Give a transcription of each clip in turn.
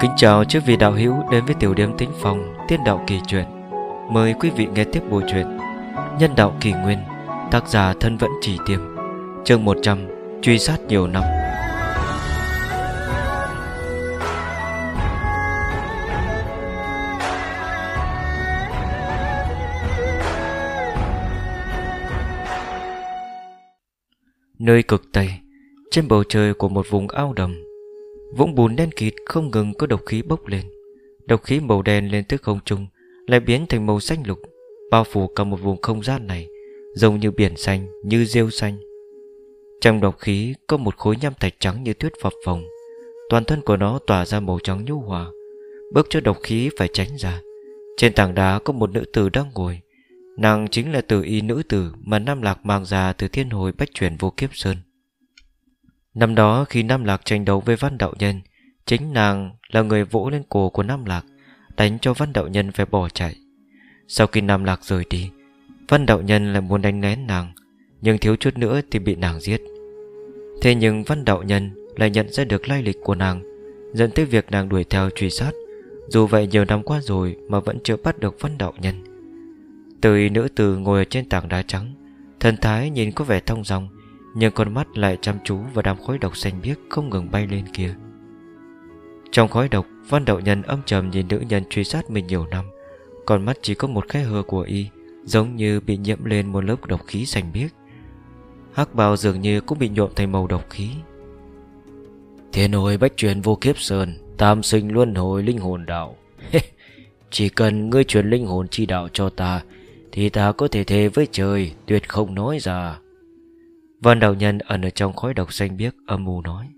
Kính chào chư vị đạo hữu đến với tiểu điểm tính phòng tiên đạo kỳ truyện. Mời quý vị nghe tiếp bộ truyện Nhân đạo kỳ nguyên, tác giả thân vẫn chỉ tiêm, chương 100, truy sát nhiều năm. Nơi cực Tây, trên bầu trời của một vùng ao đầm Vũng bùn đen kịt không ngừng có độc khí bốc lên. Độc khí màu đen lên tức không trung Lại biến thành màu xanh lục Bao phủ cả một vùng không gian này Giống như biển xanh, như rêu xanh. Trong độc khí có một khối nham thạch trắng như tuyết phập phồng. Toàn thân của nó tỏa ra màu trắng nhu hòa Bước cho độc khí phải tránh ra. Trên tảng đá có một nữ tử đang ngồi. Nàng chính là tử y nữ tử Mà Nam Lạc mang ra từ thiên hồi bách chuyển vô kiếp sơn. Năm đó khi Nam Lạc tranh đấu với Văn Đạo Nhân, Chính nàng là người vỗ lên cổ của Nam Lạc, Đánh cho Văn Đạo Nhân phải bỏ chạy. Sau khi Nam Lạc rời đi, Văn Đạo Nhân lại muốn đánh nén nàng, Nhưng thiếu chút nữa thì bị nàng giết. Thế nhưng Văn Đạo Nhân lại nhận ra được lai lịch của nàng, Dẫn tới việc nàng đuổi theo truy sát. Dù vậy nhiều năm qua rồi Mà vẫn chưa bắt được Văn Đạo Nhân. Từ nữ tử ngồi ở trên tảng đá trắng, Thần thái nhìn có vẻ thông dòng nhưng con mắt lại chăm chú vào đám khói độc xanh biếc không ngừng bay lên kia. Trong khói độc, Văn đạo nhân âm trầm nhìn nữ nhân truy sát mình nhiều năm. Con mắt chỉ có một khe hờ của y, Giống như bị nhiễm lên một lớp độc khí xanh biếc. Hắc bào dường như cũng bị nhuộm thành màu độc khí. Thiên hồi bách truyền vô kiếp sơn, Tam sinh luân hồi linh hồn đạo. Chỉ cần ngươi truyền linh hồn chi đạo cho ta, Thì ta có thể thề với trời, Tuyệt không nói ra. Văn đạo nhân ẩn ở trong khói độc xanh biếc âm mù nói.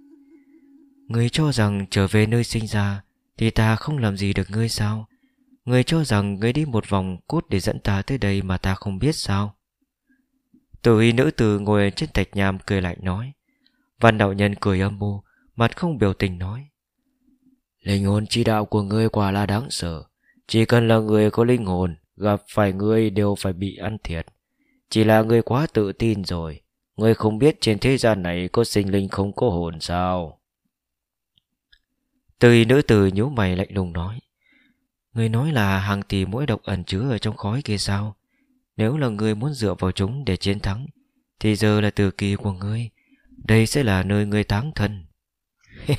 Người cho rằng trở về nơi sinh ra Thì ta không làm gì được ngươi sao? Người cho rằng ngươi đi một vòng cốt để dẫn ta tới đây mà ta không biết sao? Tử y nữ tử ngồi trên thạch nham cười lạnh nói. Văn đạo nhân cười âm mưu Mặt không biểu tình nói. Linh hồn chi đạo của ngươi quả là đáng sợ. Chỉ cần là người có linh hồn, Gặp phải ngươi đều phải bị ăn thiệt. Chỉ là ngươi quá tự tin rồi Ngươi không biết trên thế gian này có sinh linh không có hồn sao? Từ nữ tử nhíu mày lạnh lùng nói. Ngươi nói là hàng tỷ mỗi độc ẩn chứa ở trong khói kia sao? Nếu là ngươi muốn dựa vào chúng để chiến thắng, thì giờ là từ kỳ của ngươi. Đây sẽ là nơi ngươi thắng thân.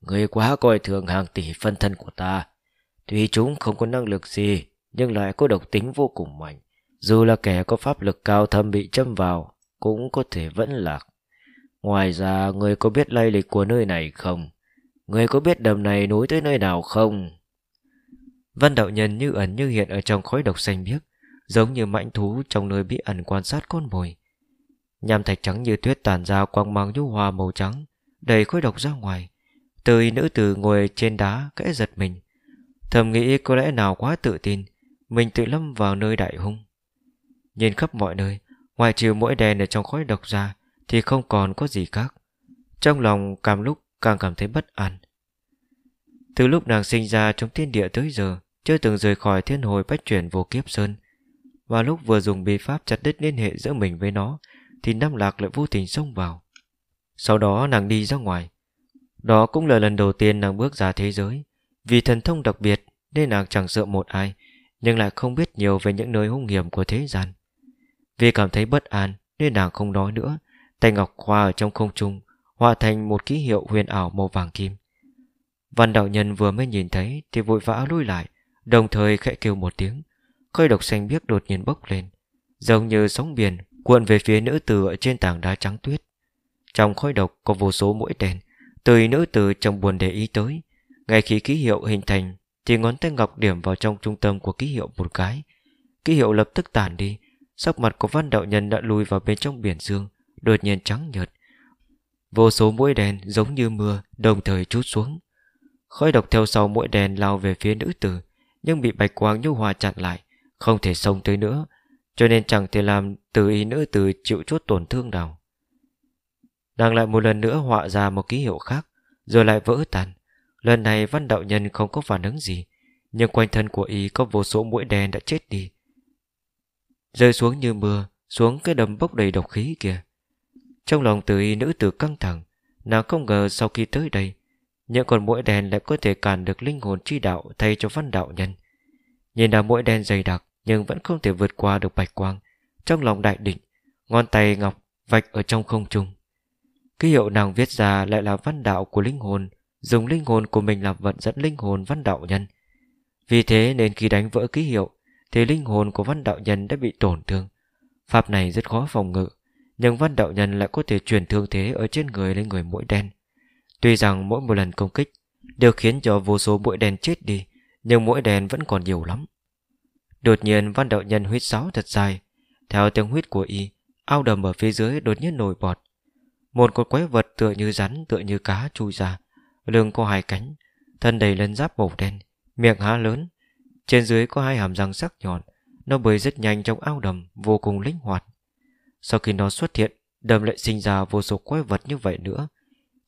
ngươi quá coi thường hàng tỷ phân thân của ta. Tuy chúng không có năng lực gì, nhưng lại có độc tính vô cùng mạnh. Dù là kẻ có pháp lực cao thâm bị châm vào, cũng có thể vẫn lạc. Ngoài ra, người có biết lây lịch của nơi này không? Người có biết đầm này nối tới nơi nào không? Văn đạo nhân như ẩn như hiện ở trong khói độc xanh biếc, giống như mãnh thú trong nơi bí ẩn quan sát con mồi. Nham thạch trắng như tuyết tàn ra quang mang nhu hòa màu trắng, đầy khói độc ra ngoài. Từ nữ tử ngồi trên đá kẽ giật mình. Thầm nghĩ có lẽ nào quá tự tin, mình tự lâm vào nơi đại hung. Nhìn khắp mọi nơi, Ngoài trừ mỗi đèn ở trong khói độc ra, Thì không còn có gì khác. Trong lòng càng lúc càng cảm thấy bất an. Từ lúc nàng sinh ra trong thiên địa tới giờ, Chưa từng rời khỏi thiên hồi bách chuyển vô kiếp sơn. Và lúc vừa dùng bí pháp chặt đứt liên hệ giữa mình với nó, Thì Nam Lạc lại vô tình xông vào. Sau đó nàng đi ra ngoài. Đó cũng là lần đầu tiên nàng bước ra thế giới. Vì thần thông đặc biệt, Nên nàng chẳng sợ một ai, Nhưng lại không biết nhiều về những nơi hung hiểm của thế gian vì cảm thấy bất an nên nàng không nói nữa. Tay ngọc khoa ở trong không trung Hòa thành một ký hiệu huyền ảo màu vàng kim. Văn đạo nhân vừa mới nhìn thấy Thì vội vã lui lại, Đồng thời khẽ kêu một tiếng. Khơi độc xanh biếc đột nhiên bốc lên, Giống như sóng biển cuộn về phía nữ tử ở trên tảng đá trắng tuyết. Trong khói độc có vô số mũi tên Tùy nữ tử trong buồn để ý tới. Ngay khi ký hiệu hình thành, Thì ngón tay ngọc điểm vào trong trung tâm của ký hiệu một cái. Ký hiệu lập tức tản đi Sắc mặt của văn đạo nhân đã lùi vào bên trong biển dương, Đột nhiên trắng nhợt. Vô số mũi đèn giống như mưa Đồng thời trút xuống. Khói độc theo sau mũi đèn lao về phía nữ tử, Nhưng bị bạch quang nhu hòa chặn lại, Không thể xông tới nữa, Cho nên chẳng thể làm từ ý nữ tử chịu chút tổn thương nào. Nàng lại một lần nữa họa ra một ký hiệu khác, Rồi lại vỡ tan. Lần này văn đạo nhân không có phản ứng gì, Nhưng quanh thân của y có vô số mũi đèn đã chết đi Rơi xuống như mưa, Xuống cái đầm bốc đầy độc khí kia. Trong lòng từ y nữ tử căng thẳng, Nàng không ngờ sau khi tới đây, Những con mũi đen lại có thể cản được linh hồn chi đạo Thay cho văn đạo nhân. Nhìn là mũi đen dày đặc Nhưng vẫn không thể vượt qua được bạch quang, Trong lòng đại định, Ngón tay ngọc vạch ở trong không trung. Ký hiệu nàng viết ra lại là văn đạo của linh hồn, Dùng linh hồn của mình làm vận dẫn linh hồn văn đạo nhân. Vì thế nên khi đánh vỡ ký hiệu thì linh hồn của văn đạo nhân đã bị tổn thương. Pháp này rất khó phòng ngự, Nhưng văn đạo nhân lại có thể truyền thương thế Ở trên người lên người mũi đen. Tuy rằng mỗi một lần công kích Đều khiến cho vô số mũi đen chết đi, Nhưng mũi đen vẫn còn nhiều lắm. Đột nhiên văn đạo nhân huyết sáo thật dài. Theo tiếng huyết của y, Ao đầm ở phía dưới đột nhiên nổi bọt. Một con quái vật tựa như rắn, Tựa như cá chui ra. Lưng có hai cánh, Thân đầy lân giáp màu đen, Miệng há lớn trên dưới có hai hàm răng sắc nhọn, Nó bơi rất nhanh trong ao đầm, Vô cùng linh hoạt. Sau khi nó xuất hiện, Đầm lại sinh ra vô số quái vật như vậy nữa.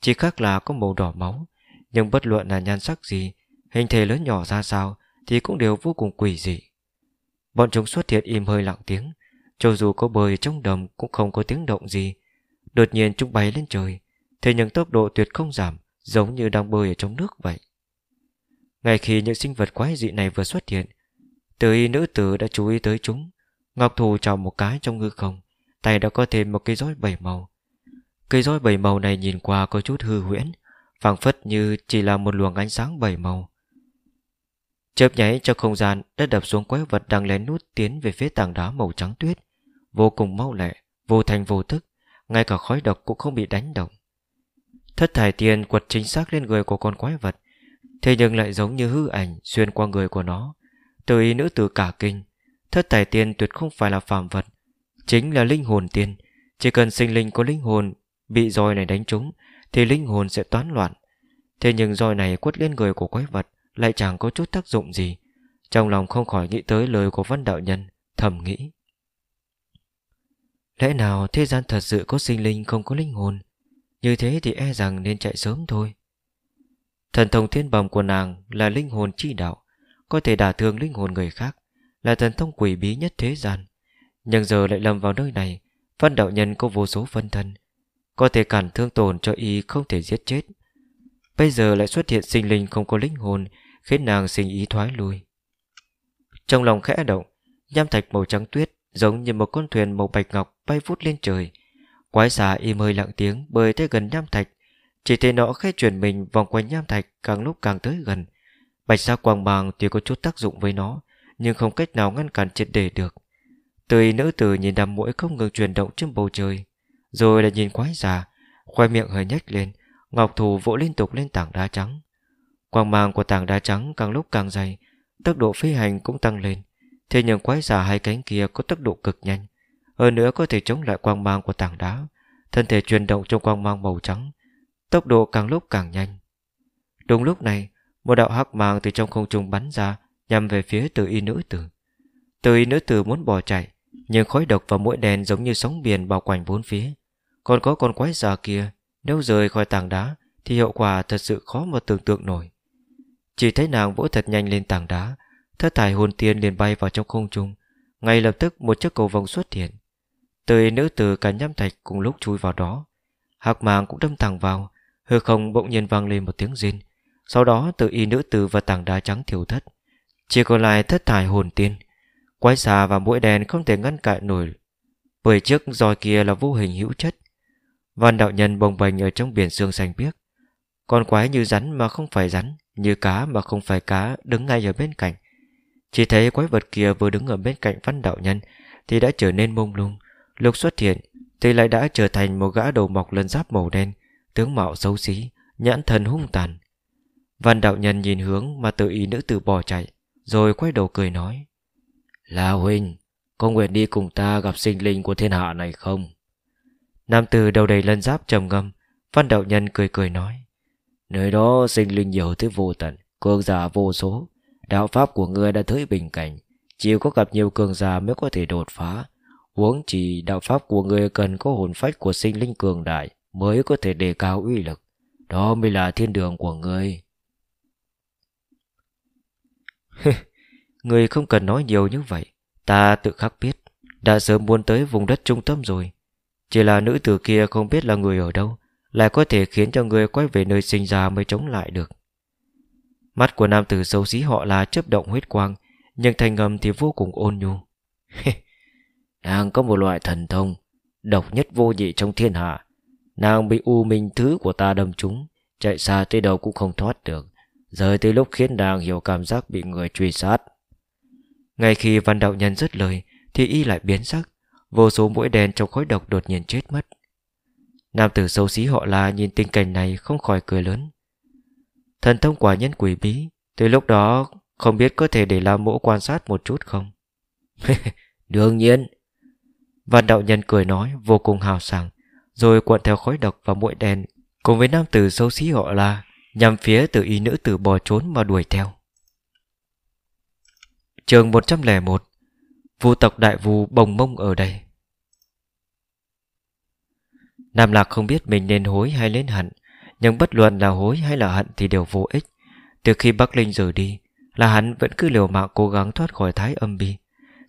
Chỉ khác là có màu đỏ máu, Nhưng bất luận là nhan sắc gì, Hình thể lớn nhỏ ra sao Thì cũng đều vô cùng quỷ dị. Bọn chúng xuất hiện im hơi lặng tiếng, Cho dù có bơi trong đầm Cũng không có tiếng động gì. Đột nhiên chúng bay lên trời, Thế nhưng tốc độ tuyệt không giảm, Giống như đang bơi ở trong nước vậy. Ngay khi những sinh vật quái dị này vừa xuất hiện Từ y nữ tử đã chú ý tới chúng. Ngọc Thù chào một cái trong ngư không Tay đã có thêm một cây roi bảy màu. Cây roi bảy màu này nhìn qua có chút hư huyễn phảng phất như chỉ là một luồng ánh sáng bảy màu. Chớp nháy cho không gian đã đập xuống quái vật đang lén nút tiến về phía tảng đá màu trắng tuyết Vô cùng mau lẹ, vô thành vô thức Ngay cả khói độc cũng không bị đánh động. Thất thải tiền quật chính xác lên người của con quái vật Thế nhưng lại giống như hư ảnh Xuyên qua người của nó. Từ ý nữ tử cả kinh, Thất tài tiền tuyệt không phải là phàm vật, Chính là linh hồn tiên. Chỉ cần sinh linh có linh hồn Bị roi này đánh trúng, Thì linh hồn sẽ toán loạn. Thế nhưng roi này quất lên người của quái vật Lại chẳng có chút tác dụng gì. Trong lòng không khỏi nghĩ tới lời của văn đạo nhân, Thầm nghĩ. Lẽ nào thế gian thật sự có sinh linh không có linh hồn? Như thế thì e rằng nên chạy sớm thôi. Thần thông thiên bẩm của nàng là linh hồn chi đạo, Có thể đả thương linh hồn người khác, Là thần thông quỷ bí nhất thế gian. Nhưng giờ lại lầm vào nơi này, Phân đạo nhân có vô số phân thân, Có thể cản thương tổn cho y không thể giết chết. Bây giờ lại xuất hiện sinh linh không có linh hồn, Khiến nàng sinh ý thoái lui. Trong lòng khẽ động, Nham thạch màu trắng tuyết Giống như một con thuyền màu bạch ngọc bay vút lên trời. Quái xà im hơi lặng tiếng bơi tới gần nham thạch chỉ thấy nó khẽ chuyển mình vòng quanh nham thạch Càng lúc càng tới gần. Bạch sa quang bàng tuy có chút tác dụng với nó, Nhưng không cách nào ngăn cản triệt để được. Tươi nữ tử nhìn đám mũi không ngừng chuyển động trên bầu trời, Rồi lại nhìn quái già Khoai miệng hơi nhếch lên, Ngọc thủ vỗ liên tục lên tảng đá trắng. Quang mang của tảng đá trắng càng lúc càng dày, Tốc độ phi hành cũng tăng lên, Thế nhưng quái già hai cánh kia có tốc độ cực nhanh. Hơn nữa có thể chống lại quang mang của tảng đá, Thân thể chuyển động trong quang mang màu trắng Tốc độ càng lúc càng nhanh. Đúng lúc này, Một đạo hắc mang từ trong không trung bắn ra, Nhằm về phía từ y nữ tử. Từ y nữ tử muốn bỏ chạy, Nhưng khói độc và mũi đèn giống như sóng biển bao quanh bốn phía. Còn có con quái già kia, Nếu rời khỏi tảng đá, Thì hậu quả thật sự khó mà tưởng tượng nổi. Chỉ thấy nàng vỗ thật nhanh lên tảng đá, Thất thải hồn tiên liền bay vào trong không trung. Ngay lập tức, một chiếc cầu vòng xuất hiện. Tươi nữ tử cả nhâm thạch cùng lúc chui vào đó. Hạc màng cũng đâm thẳng vào Hư không bỗng nhiên vang lên một tiếng rên. Sau đó, tự y nữ tử và tảng đá trắng thiểu thất. Chỉ còn lại thất thải hồn tiên. Quái xà và mũi đèn không thể ngăn cản nổi. Bởi trước roi kia là vô hình hữu chất. Văn đạo nhân bồng bềnh ở trong biển xương xanh biếc. Con quái như rắn mà không phải rắn, Như cá mà không phải cá Đứng ngay ở bên cạnh. Chỉ thấy quái vật kia vừa đứng ở bên cạnh văn đạo nhân Thì đã trở nên mông lung. Lúc xuất hiện Thì lại đã trở thành một gã đầu mọc lân giáp màu đen. Tướng mạo xấu xí, Nhãn thần hung tàn. Văn đạo nhân nhìn hướng mà tự ý nữ tử bỏ chạy, Rồi quay đầu cười nói Là huynh, Có nguyện đi cùng ta gặp sinh linh của thiên hạ này không? Nam tử đầu đầy lân giáp trầm ngâm, Văn đạo nhân cười cười nói, Nơi đó sinh linh nhiều thứ vô tận, Cường giả vô số. Đạo pháp của ngươi đã tới bình cảnh, Chỉ có gặp nhiều cường giả mới có thể đột phá. Huống chỉ đạo pháp của ngươi cần có hồn phách của sinh linh cường đại mới có thể đề cao uy lực. Đó mới là thiên đường của người. người không cần nói nhiều như vậy. Ta tự khắc biết. Đã sớm muốn tới vùng đất trung tâm rồi. Chỉ là nữ tử kia không biết là người ở đâu. Lại có thể khiến cho người quay về nơi sinh ra mới chống lại được Mắt của nam tử xấu xí họ là chớp động huyết quang, Nhưng thanh ngầm thì vô cùng ôn nhu Nàng có một loại thần thông, Độc nhất vô nhị trong thiên hạ Nàng bị u minh thứ của ta đâm trúng, Chạy xa tới đâu cũng không thoát được. Rời tới lúc khiến nàng hiểu cảm giác bị người truy sát. Ngay khi văn đạo nhân dứt lời, Thì y lại biến sắc. Vô số mũi đèn trong khói độc đột nhiên chết mất. Nam tử xấu xí họ la nhìn tình cảnh này không khỏi cười lớn. Thần thông quả nhân quỷ bí tới lúc đó không biết có thể để làm mỗ quan sát một chút không? Đương nhiên. Văn đạo nhân cười nói, vô cùng hào sảng. Rồi cuộn theo khói độc và muội đèn, Cùng với nam tử xấu xí họ là Nhằm phía từ y nữ tử bỏ trốn mà đuổi theo. Trường 101 Vu tộc đại vu bồng mông ở đây. Nam Lạc không biết mình nên hối hay lên hận, Nhưng bất luận là hối hay là hận thì đều vô ích. Từ khi Bắc Linh rời đi, Là hắn vẫn cứ liều mạng cố gắng thoát khỏi thái âm bi.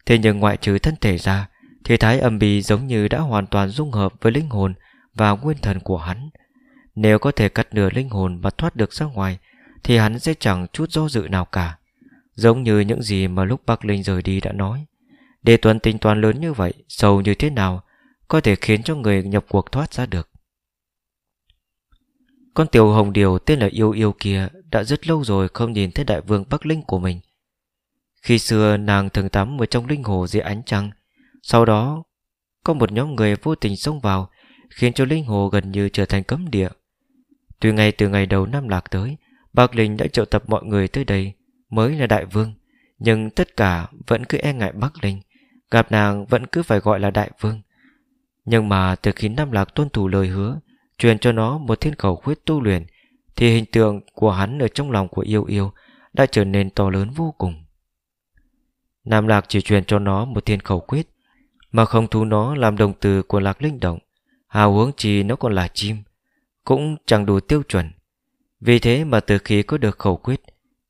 Thế nhưng ngoại trừ thân thể ra, Thì thái âm bi giống như đã hoàn toàn dung hợp với linh hồn và nguyên thần của hắn. Nếu có thể cắt nửa linh hồn và thoát được ra ngoài, Thì hắn sẽ chẳng chút do dự nào cả. Giống như những gì mà lúc Bắc Linh rời đi đã nói. Đề tuần tính toán lớn như vậy, Sâu như thế nào, Có thể khiến cho người nhập cuộc thoát ra được. Con tiểu hồng điều, tên là Yêu Yêu kia, Đã rất lâu rồi không nhìn thấy đại vương Bắc Linh của mình. Khi xưa, nàng thường tắm ở trong linh hồ dưới ánh trăng. Sau đó, Có một nhóm người vô tình xông vào Khiến cho linh hồ gần như trở thành cấm địa. Tuy ngay từ ngày đầu năm lạc tới Bắc Linh đã triệu tập mọi người tới đây Mới là đại vương, Nhưng tất cả vẫn cứ e ngại Bắc Linh, Gặp nàng vẫn cứ phải gọi là đại vương. Nhưng mà từ khi Nam Lạc tuân thủ lời hứa, Truyền cho nó một thiên khẩu khuyết tu luyện, Thì hình tượng của hắn ở trong lòng của yêu yêu Đã trở nên to lớn vô cùng. Nam Lạc chỉ truyền cho nó một thiên khẩu quyết Mà không thu nó làm đồng từ của lạc linh động. Hào hướng chỉ nó còn là chim, Cũng chẳng đủ tiêu chuẩn. Vì thế mà từ khi có được khẩu quyết,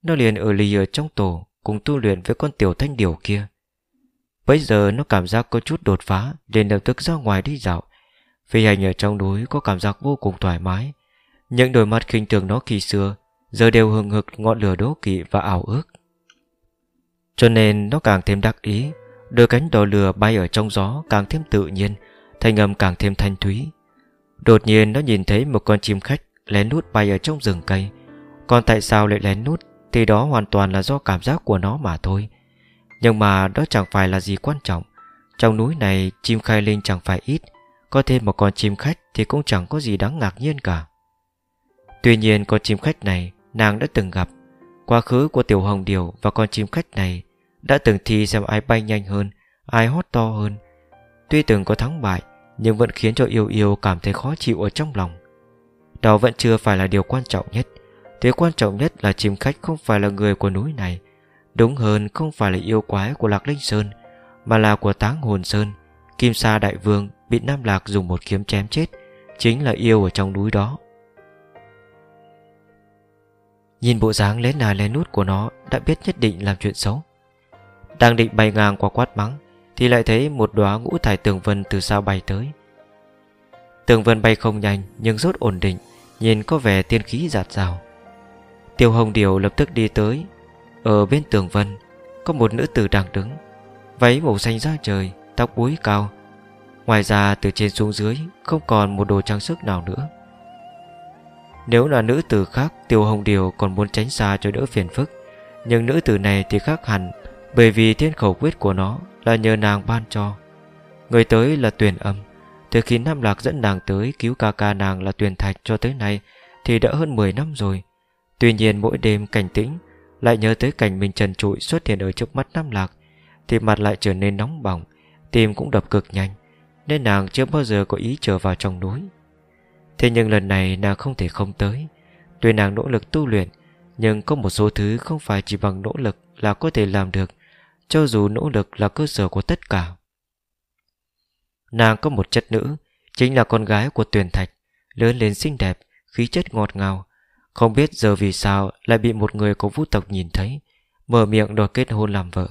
Nó liền ở lì ở trong tổ Cùng tu luyện với con tiểu thanh điều kia. Bây giờ nó cảm giác có chút đột phá, liền lập tức ra ngoài đi dạo. Phi hành ở trong núi có cảm giác vô cùng thoải mái. Những đôi mắt khinh thường nó khi xưa Giờ đều hừng hực ngọn lửa đố kỵ và ảo ước. Cho nên nó càng thêm đắc ý, Đôi cánh đỏ lửa bay ở trong gió càng thêm tự nhiên Thanh âm càng thêm thanh thúy. Đột nhiên nó nhìn thấy một con chim khách Lén nút bay ở trong rừng cây. Còn tại sao lại lén nút Thì đó hoàn toàn là do cảm giác của nó mà thôi. Nhưng mà đó chẳng phải là gì quan trọng. Trong núi này, chim khai linh chẳng phải ít. Có thêm một con chim khách Thì cũng chẳng có gì đáng ngạc nhiên cả. Tuy nhiên con chim khách này, Nàng đã từng gặp. Quá khứ của Tiểu Hồng Điều và con chim khách này Đã từng thi xem ai bay nhanh hơn, Ai hót to hơn. Tuy từng có thắng bại nhưng vẫn khiến cho yêu yêu cảm thấy khó chịu ở trong lòng. Đó vẫn chưa phải là điều quan trọng nhất. Thế quan trọng nhất là chim khách không phải là người của núi này, Đúng hơn không phải là yêu quái của Lạc Linh Sơn, Mà là của Táng Hồn Sơn. Kim Sa Đại Vương bị Nam Lạc dùng một kiếm chém chết, Chính là yêu ở trong núi đó. Nhìn bộ dáng lén nà lén nút của nó Đã biết nhất định làm chuyện xấu. Đang định bay ngang qua quát mắng thì lại thấy một đóa ngũ thải tường vân từ xa bay tới. Tường vân bay không nhanh, Nhưng rất ổn định, Nhìn có vẻ tiên khí giạt rào. Tiêu Hồng Điều lập tức đi tới. Ở bên tường vân, Có một nữ tử đang đứng, Váy màu xanh da trời, Tóc búi cao. Ngoài ra, từ trên xuống dưới, Không còn một đồ trang sức nào nữa. Nếu là nữ tử khác, Tiêu Hồng Điều còn muốn tránh xa cho đỡ phiền phức, Nhưng nữ tử này thì khác hẳn, Bởi vì thiên khẩu quyết của nó là nhờ nàng ban cho. Người tới là tuyển âm. Từ khi Nam Lạc dẫn nàng tới cứu ca ca nàng là tuyển thạch cho tới nay, Thì đã hơn 10 năm rồi. Tuy nhiên mỗi đêm cảnh tĩnh, lại nhớ tới cảnh mình trần trụi xuất hiện ở trước mắt Nam Lạc, Thì mặt lại trở nên nóng bỏng, Tim cũng đập cực nhanh, Nên nàng chưa bao giờ có ý trở vào trong núi. Thế nhưng lần này nàng không thể không tới. Tuy nàng nỗ lực tu luyện, Nhưng có một số thứ không phải chỉ bằng nỗ lực là có thể làm được cho dù nỗ lực là cơ sở của tất cả. Nàng có một chất nữ, Chính là con gái của tuyển thạch, Lớn lên xinh đẹp, Khí chất ngọt ngào. Không biết giờ vì sao lại bị một người của vũ tộc nhìn thấy, Mở miệng đòi kết hôn làm vợ.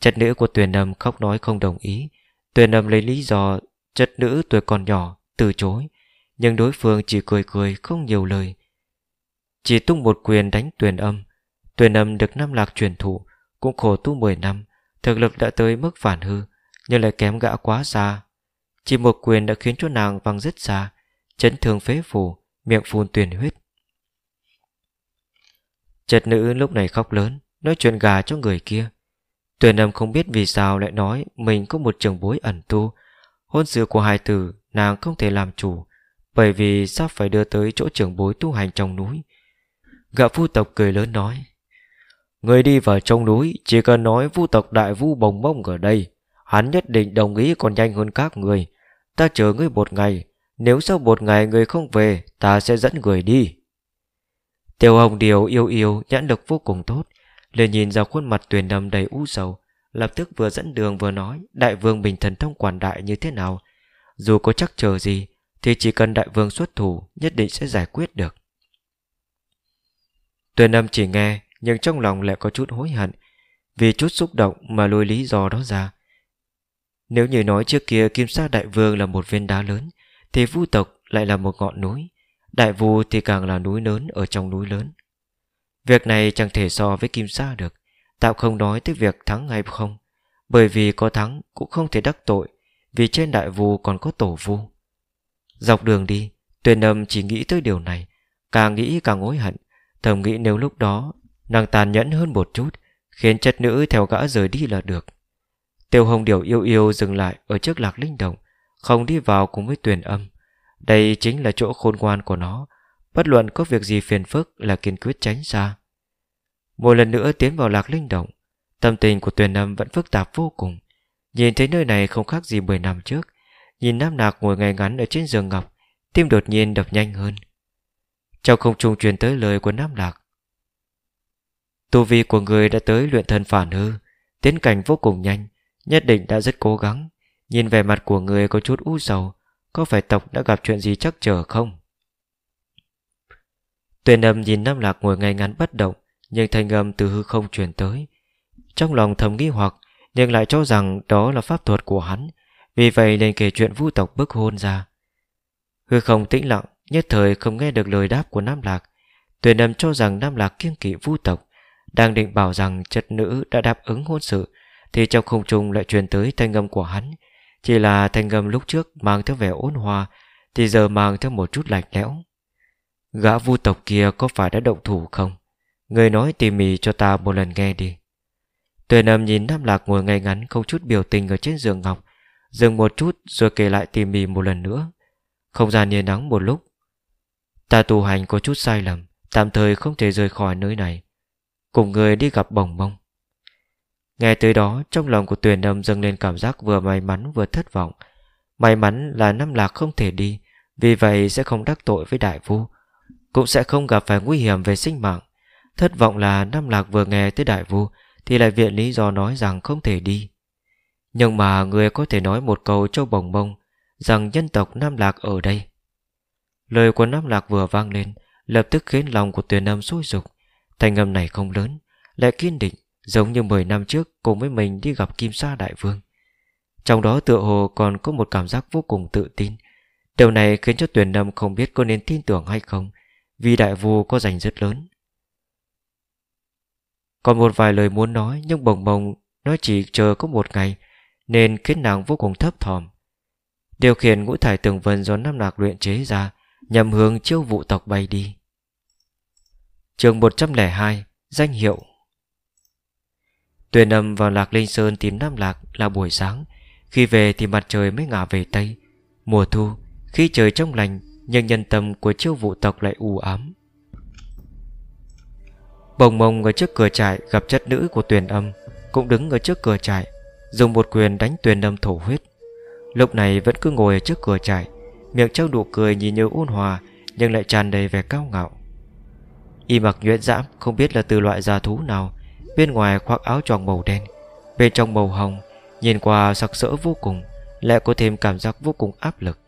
Chất nữ của tuyển Âm khóc nói không đồng ý. Tuyển Âm lấy lý do Chất nữ tuổi còn nhỏ, Từ chối, Nhưng đối phương chỉ cười cười, không nhiều lời. Chỉ tung một quyền đánh tuyền âm. Tuyền âm được năm lạc truyền thụ cũng khổ tu 10 năm, Thực lực đã tới mức phản hư, Nhưng lại kém gã quá xa. Chỉ một quyền đã khiến cho nàng văng rất xa, Chấn thương phế phủ Miệng phun tuyền huyết. Chật nữ lúc này khóc lớn, Nói chuyện gà cho người kia. Tuyền âm không biết vì sao lại nói Mình có một trường bối ẩn tu. Hôn sự của hai tử nàng không thể làm chủ, Bởi vì sắp phải đưa tới chỗ trưởng bối tu hành trong núi. Gã phu tộc cười lớn nói Người đi vào trong núi, Chỉ cần nói vu tộc đại vu bồng mông ở đây, Hắn nhất định đồng ý còn nhanh hơn các người. Ta chờ ngươi một ngày, Nếu sau một ngày người không về, Ta sẽ dẫn người đi. Tiểu hồng điều yêu yêu, Nhãn lực vô cùng tốt, liền nhìn ra khuôn mặt tuyền đầm đầy u sầu, Lập tức vừa dẫn đường vừa nói, Đại vương bình thần thông quản đại như thế nào? Dù có chắc chờ gì, Thì chỉ cần đại vương xuất thủ, Nhất định sẽ giải quyết được. Tuyền âm chỉ nghe nhưng trong lòng lại có chút hối hận, Vì chút xúc động mà lôi lý do đó ra. Nếu như nói trước kia Kim sa đại vương là một viên đá lớn, Thì vu tộc lại là một ngọn núi, Đại vu thì càng là núi lớn Ở trong núi lớn. Việc này chẳng thể so với kim sa được, Tạm không nói tới việc thắng hay không, Bởi vì có thắng cũng không thể đắc tội, Vì trên đại vu còn có tổ vu. Dọc đường đi, Tuyền âm chỉ nghĩ tới điều này, Càng nghĩ càng hối hận, Thầm nghĩ nếu lúc đó Nàng tàn nhẫn hơn một chút, Khiến chất nữ theo gã rời đi là được. Tiêu hồng điểu yêu yêu dừng lại Ở trước lạc linh động Không đi vào cùng với tuyền âm. Đây chính là chỗ khôn ngoan của nó. Bất luận có việc gì phiền phức Là kiên quyết tránh xa. Một lần nữa tiến vào lạc linh động Tâm tình của tuyền âm vẫn phức tạp vô cùng. Nhìn thấy nơi này không khác gì 10 năm trước, Nhìn Nam Nạc ngồi ngay ngắn ở trên giường ngọc, Tim đột nhiên đập nhanh hơn. Trong không trung truyền tới lời của Nam Lạc Tu vi của người đã tới luyện thân phản hư Tiến cảnh vô cùng nhanh Nhất định đã rất cố gắng Nhìn vẻ mặt của người có chút u sầu Có phải tộc đã gặp chuyện gì chắc trở không Tuyền âm nhìn Nam Lạc ngồi ngay ngắn bất động nhưng thanh âm từ hư không truyền tới. Trong lòng thầm nghi hoặc, nhưng lại cho rằng đó là pháp thuật của hắn, vì vậy nên kể chuyện vu tộc bức hôn ra. Hư không tĩnh lặng, nhất thời không nghe được lời đáp của Nam Lạc. Tuyền âm cho rằng Nam Lạc kiêng kỵ vu tộc, đang định bảo rằng chất nữ đã đáp ứng hôn sự, thì trong không trung lại truyền tới thanh âm của hắn. Chỉ là thanh âm lúc trước mang theo vẻ ôn hòa, thì giờ mang theo một chút lạnh lẽo. Gã vu tộc kia có phải đã động thủ không? Người nói tỉ mỉ cho ta một lần nghe đi Tuyền âm nhìn Nam Lạc ngồi ngay ngắn Không chút biểu tình ở trên giường ngọc Dừng một chút rồi kể lại tỉ mỉ một lần nữa Không gian yên nắng một lúc Ta tu hành có chút sai lầm Tạm thời không thể rời khỏi nơi này Cùng người đi gặp bồng mông. Nghe tới đó, Trong lòng của Tuyền âm dâng lên cảm giác Vừa may mắn vừa thất vọng. May mắn là Nam Lạc không thể đi, Vì vậy sẽ không đắc tội với đại vu Cũng sẽ không gặp phải nguy hiểm về sinh mạng. Thất vọng là Nam Lạc vừa nghe tới đại vu Thì lại viện lý do nói rằng không thể đi. Nhưng mà người có thể nói một câu cho bồng mông Rằng dân tộc Nam Lạc ở đây. Lời của Nam Lạc vừa vang lên, Lập tức khiến lòng của tuyển âm sôi sục thanh âm này không lớn, Lại kiên định, Giống như 10 năm trước cùng với mình đi gặp Kim Sa Đại Vương. Trong đó tựa hồ còn có một cảm giác vô cùng tự tin. Điều này khiến cho tuyển âm không biết có nên tin tưởng hay không, Vì đại vua có giành rất lớn. Còn một vài lời muốn nói, Nhưng bồng bồng nó chỉ chờ có một ngày, Nên khiến nàng vô cùng thấp thòm Điều khiển ngũ thải tường vân do Nam Lạc luyện chế ra, Nhằm hướng chiêu vụ tộc bay đi. Trường 102 Danh hiệu. Tuyền âm vào Lạc Linh Sơn tìm Nam Lạc là buổi sáng. Khi về thì mặt trời mới ngả về Tây. Mùa thu, Khi trời trong lành, Nhưng nhân tâm của chiêu vụ tộc lại u ám. Bồng mông ở trước cửa trại gặp chất nữ của tuyền âm, Cũng đứng ở trước cửa trại, Dùng một quyền đánh tuyền âm thổ huyết. Lúc này vẫn cứ ngồi ở trước cửa trại, Miệng trao đủ cười nhìn như ôn hòa, Nhưng lại tràn đầy vẻ cao ngạo. Y mặc nhuyễn dãm Không biết là từ loại gia thú nào. Bên ngoài khoác áo tròn màu đen, Bên trong màu hồng, Nhìn qua sặc sỡ vô cùng, Lại có thêm cảm giác vô cùng áp lực.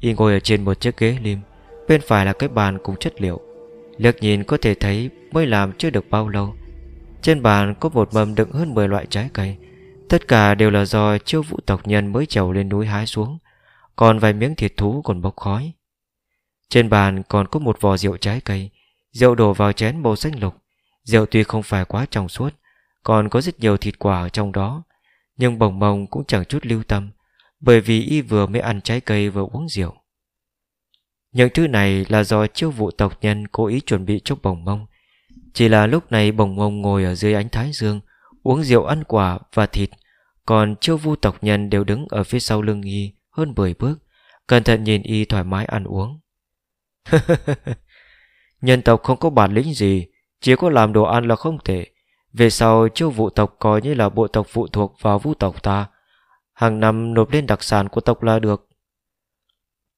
Y ngồi ở trên một chiếc ghế lim, Bên phải là cái bàn cùng chất liệu. Liếc nhìn có thể thấy mới làm chưa được bao lâu. Trên bàn có một mầm đựng hơn 10 loại trái cây. Tất cả đều là do chiêu vụ tộc nhân mới trèo lên núi hái xuống. Còn vài miếng thịt thú còn bốc khói. Trên bàn còn có một vò rượu trái cây. Rượu đổ vào chén màu xanh lục. Rượu tuy không phải quá trong suốt, Còn có rất nhiều thịt quả ở trong đó, Nhưng bồng bồng cũng chẳng chút lưu tâm, Bởi vì y vừa mới ăn trái cây vừa uống rượu. Những thứ này là do chiêu vụ tộc nhân cố ý chuẩn bị cho bồng mông. Chỉ là lúc này bồng mông ngồi ở dưới ánh thái dương, Uống rượu ăn quả và thịt, Còn chiêu vu tộc nhân đều đứng ở phía sau lưng y hơn 10 bước, Cẩn thận nhìn y thoải mái ăn uống. Nhân tộc không có bản lĩnh gì Chỉ có làm đồ ăn là không thể. Về sau chiêu vụ tộc coi như là bộ tộc phụ thuộc vào vũ tộc ta. Hàng năm nộp lên đặc sản của tộc là được.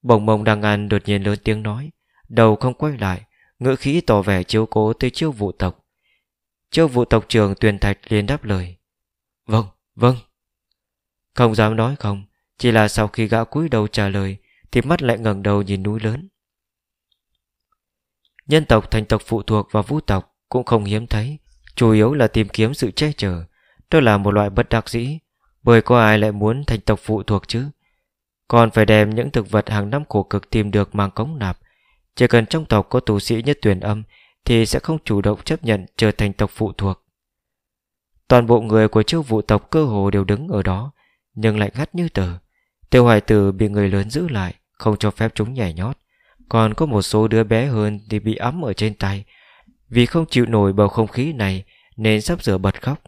Bồng mông đang ăn đột nhiên lớn tiếng nói Đầu không quay lại Ngữ khí tỏ vẻ chiếu cố tới chiêu vụ tộc. Chiêu vụ tộc trưởng tuyền thạch liền đáp lời Vâng, vâng. Không dám nói không Chỉ là sau khi gã cúi đầu trả lời Thì mắt lại ngẩng đầu nhìn núi lớn. Nhân tộc, thành tộc phụ thuộc vào vũ tộc Cũng không hiếm thấy, Chủ yếu là tìm kiếm sự che chở Đó là một loại bất đắc dĩ. Bởi có ai lại muốn thành tộc phụ thuộc chứ? Còn phải đem những thực vật hàng năm khổ cực tìm được mang cống nạp. Chỉ cần trong tộc có tu sĩ nhất tuyển âm, Thì sẽ không chủ động chấp nhận trở thành tộc phụ thuộc. Toàn bộ người của chiêu vụ tộc cơ hồ đều đứng ở đó, Nhưng lại ngắt như tờ. Tiêu hoài tử bị người lớn giữ lại, Không cho phép chúng nhảy nhót còn có một số đứa bé hơn thì bị ấm ở trên tay. Vì không chịu nổi bầu không khí này, Nên sắp sửa bật khóc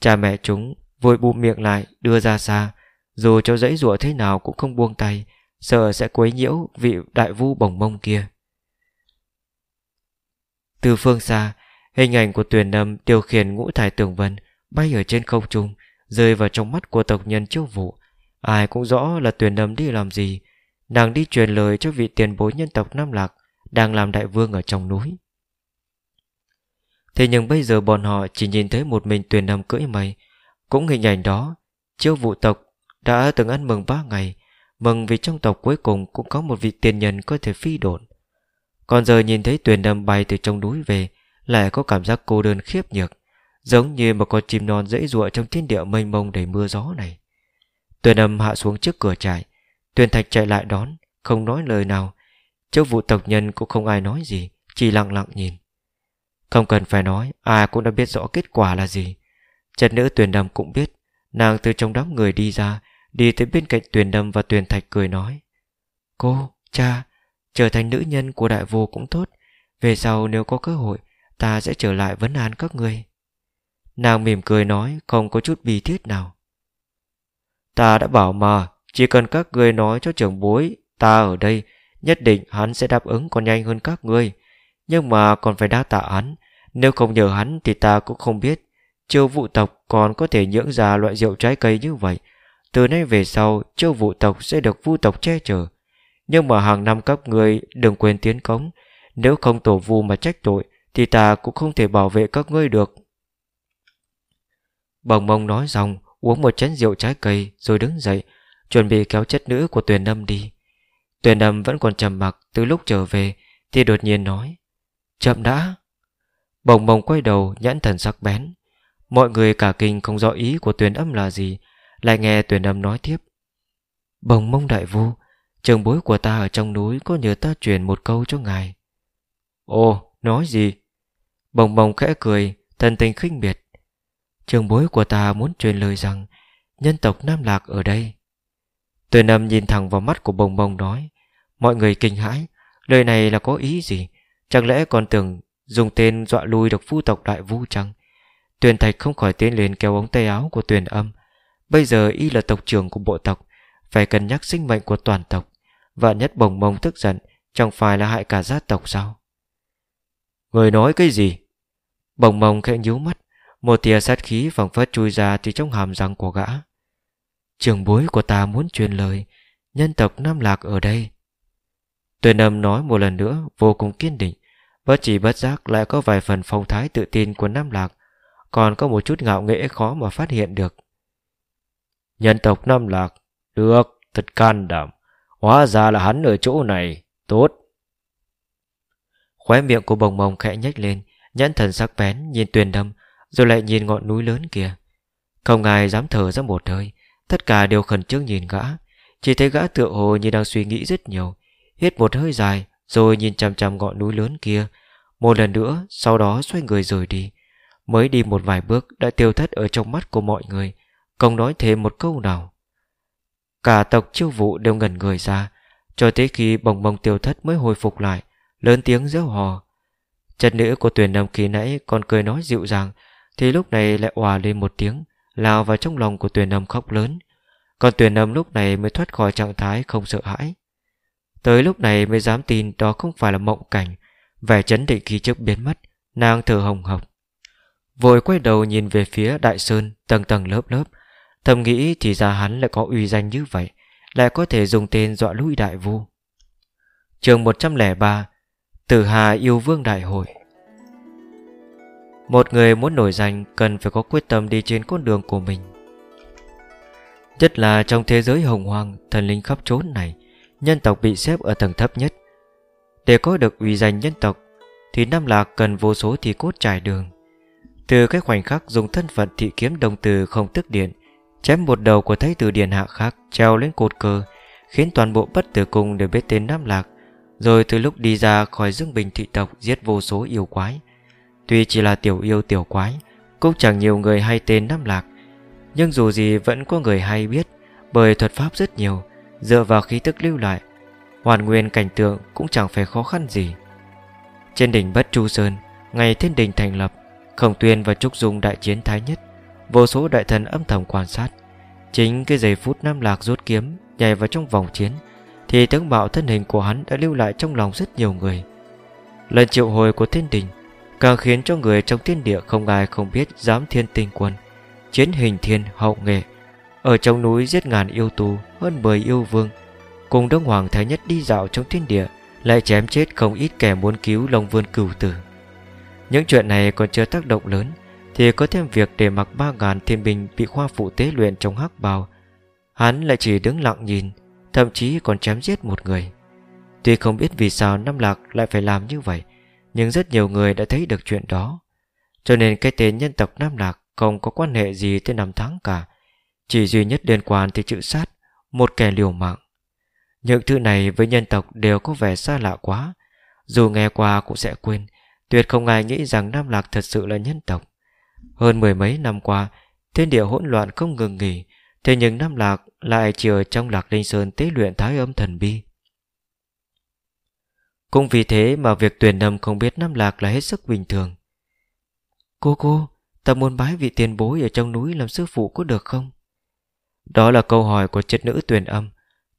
Cha mẹ chúng vội bụm miệng lại, Đưa ra xa. Dù cho dãy rủa thế nào cũng không buông tay, Sợ sẽ quấy nhiễu vị đại vu bồng mông kia. Từ phương xa, Hình ảnh của tuyển nâm điều khiển, ngũ thải tường vân Bay ở trên không trung, Rơi vào trong mắt của tộc nhân chiêu vụ. Ai cũng rõ là tuyển nâm đi làm gì Nàng đi truyền lời cho vị tiền bối nhân tộc Nam Lạc Đang làm đại vương ở trong núi. Thế nhưng bây giờ bọn họ chỉ nhìn thấy một mình tuyển nằm cưỡi mây. Cũng hình ảnh đó, Chiêu vụ tộc đã từng ăn mừng ba ngày, Mừng vì trong tộc cuối cùng cũng có một vị tiền nhân có thể phi độn. Còn giờ nhìn thấy tuyển nằm bay từ trong núi về, Lại có cảm giác cô đơn khiếp nhược, Giống như một con chim non dễ dụa trong thiên địa mênh mông đầy mưa gió này. Tuyển nằm hạ xuống trước cửa trại Tuyền Thạch chạy lại đón Không nói lời nào. Trước vụ tộc nhân cũng không ai nói gì Chỉ lặng lặng nhìn. Không cần phải nói Ai cũng đã biết rõ kết quả là gì. Trần nữ Tuyền Đâm cũng biết Nàng từ trong đám người đi ra Đi tới bên cạnh Tuyền Đâm và Tuyền Thạch cười nói Cô, cha Trở thành nữ nhân của đại vô cũng tốt. Về sau nếu có cơ hội Ta sẽ trở lại vấn an các người Nàng mỉm cười nói Không có chút bì thiết nào. Ta đã bảo mà chỉ cần các người nói cho trưởng bối, Ta ở đây, Nhất định hắn sẽ đáp ứng còn nhanh hơn các ngươi. Nhưng mà còn phải đa tạ hắn, Nếu không nhờ hắn thì ta cũng không biết. Châu vụ tộc còn có thể nhưỡng ra loại rượu trái cây như vậy. Từ nay về sau Châu vụ tộc sẽ được vu tộc che chở. Nhưng mà hàng năm các ngươi Đừng quên tiến cống. Nếu không tổ vu mà trách tội, Thì ta cũng không thể bảo vệ các ngươi được. Bồng mông nói xong, Uống một chén rượu trái cây, Rồi đứng dậy Chuẩn bị kéo chất nữ của Tuyền Âm đi. Tuyền Âm vẫn còn trầm mặc, Từ lúc trở về Thì đột nhiên nói, Chậm đã. Bồng bồng quay đầu, nhãn thần sắc bén. Mọi người cả kinh không rõ ý của Tuyền Âm là gì, Lại nghe Tuyền Âm nói tiếp, Bồng mông đại vu, Trường bối của ta ở trong núi Có nhờ ta truyền một câu cho ngài. Ồ, nói gì? Bồng bồng khẽ cười, Thần tình khinh biệt Trường bối của ta muốn truyền lời rằng Nhân tộc Nam Lạc ở đây Tôi Âm nhìn thẳng vào mắt của bồng bồng nói, Mọi người kinh hãi Lời này là có ý gì? Chẳng lẽ còn tưởng dùng tên dọa lui được phu tộc đại vu chăng? Tuyền Thạch không khỏi tiến lên kéo ống tay áo của Tuyền Âm. Bây giờ y là tộc trưởng của bộ tộc, Phải cân nhắc sinh mệnh của toàn tộc. Và nhất bồng bồng tức giận, Chẳng phải là hại cả gia tộc sao? Người nói cái gì? Bồng bồng khẽ nhíu mắt, Một tia sát khí phẳng phất chui ra từ trong hàm răng của gã. Trường bối của ta muốn truyền lời. Nhân tộc Nam Lạc ở đây. Tuyền âm nói một lần nữa Vô cùng kiên định. Bất chỉ bất giác lại có vài phần phong thái tự tin của Nam Lạc. Còn có một chút ngạo nghễ khó mà phát hiện được. Nhân tộc Nam Lạc. Được, thật can đảm. Hóa ra là hắn ở chỗ này. Tốt. Khóe miệng của bồng mông khẽ nhếch lên Nhãn thần sắc bén nhìn tuyền đâm Rồi lại nhìn ngọn núi lớn kia. Không ai dám thở ra một hơi. Tất cả đều khẩn trương nhìn gã. Chỉ thấy gã tựa hồ như đang suy nghĩ rất nhiều. Hít một hơi dài, Rồi nhìn chằm chằm ngọn núi lớn kia. Một lần nữa, Sau đó xoay người rời đi. Mới đi một vài bước Đã tiêu thất ở trong mắt của mọi người. Không nói thêm một câu nào. Cả tộc chiêu vụ đều ngẩn người ra, Cho tới khi bồng bồng tiêu thất mới hồi phục lại, Lớn tiếng reo hò. Chân nữ của tuyển nằm khi nãy còn cười nói dịu dàng, Thì lúc này lại òa lên một tiếng. Lao vào trong lòng của tuyển âm khóc lớn. Còn tuyển âm lúc này mới thoát khỏi trạng thái không sợ hãi. Tới lúc này mới dám tin đó không phải là mộng cảnh, Vẻ chấn định khi trước biến mất, Nàng thở hồng hộc. Vội quay đầu nhìn về phía đại sơn, Tầng tầng lớp lớp. Thầm nghĩ thì ra hắn lại có uy danh như vậy, Lại có thể dùng tên dọa lui đại vu. Trường 103 Tử Hà yêu vương đại hội. Một người muốn nổi danh Cần phải có quyết tâm đi trên con đường của mình. Nhất là trong thế giới hồng hoang, Thần linh khắp trốn này, Nhân tộc bị xếp ở tầng thấp nhất. Để có được uy danh nhân tộc, Thì Nam Lạc cần vô số thi cốt trải đường. Từ cái khoảnh khắc dùng thân phận thị kiếm đồng từ không tức điện, Chém một đầu của thái tử điện hạ khác Treo lên cột cờ, Khiến toàn bộ bất tử cung đều biết tên Nam Lạc, Rồi từ lúc đi ra khỏi dương bình thị tộc Giết vô số yêu quái. Tuy chỉ là tiểu yêu tiểu quái, Cũng chẳng nhiều người hay tên Nam Lạc. Nhưng dù gì vẫn có người hay biết, Bởi thuật pháp rất nhiều, Dựa vào khí tức lưu lại, Hoàn nguyên cảnh tượng cũng chẳng phải khó khăn gì. Trên đỉnh Bất Chu Sơn Ngày thiên đình thành lập, Khổng Tuyên và Trúc Dung đại chiến thái nhất, Vô số đại thần âm thầm quan sát. Chính cái giây phút Nam Lạc rút kiếm, Nhảy vào trong vòng chiến, Thì tướng mạo thân hình của hắn đã lưu lại trong lòng rất nhiều người. Lần triệu hồi của thiên đình Càng khiến cho người trong thiên địa không ai không biết Giám thiên tinh quân. Chiến hình thiên hậu nghệ, Ở trong núi giết ngàn yêu tù Hơn 10 yêu vương. Cùng Đông Hoàng Thái Nhất đi dạo trong thiên địa, Lại chém chết không ít kẻ muốn cứu Long Vương cửu tử. Những chuyện này còn chưa tác động lớn, thì có thêm việc để mặc ba ngàn thiên binh Bị khoa phụ tế luyện trong hắc bào. Hắn lại chỉ đứng lặng nhìn, Thậm chí còn chém giết một người. Tuy không biết vì sao Nam Lạc lại phải làm như vậy nhưng rất nhiều người đã thấy được chuyện đó. Cho nên cái tên nhân tộc Nam Lạc Không có quan hệ gì tới năm tháng cả. Chỉ duy nhất liên quan tới chữ sát, Một kẻ liều mạng. Những thứ này với nhân tộc đều có vẻ xa lạ quá. Dù nghe qua cũng sẽ quên, Tuyệt không ai nghĩ rằng Nam Lạc thật sự là nhân tộc. Hơn mười mấy năm qua, Thiên địa hỗn loạn không ngừng nghỉ, Thế nhưng Nam Lạc lại chỉ ở trong Lạc Linh Sơn tế luyện thái âm thần bi. Cũng vì thế mà việc tuyển nâm không biết Nam Lạc là hết sức bình thường. Cô cô, Ta muốn bái vị tiền bối ở trong núi làm sư phụ có được không? Đó là câu hỏi của chất nữ tuyển âm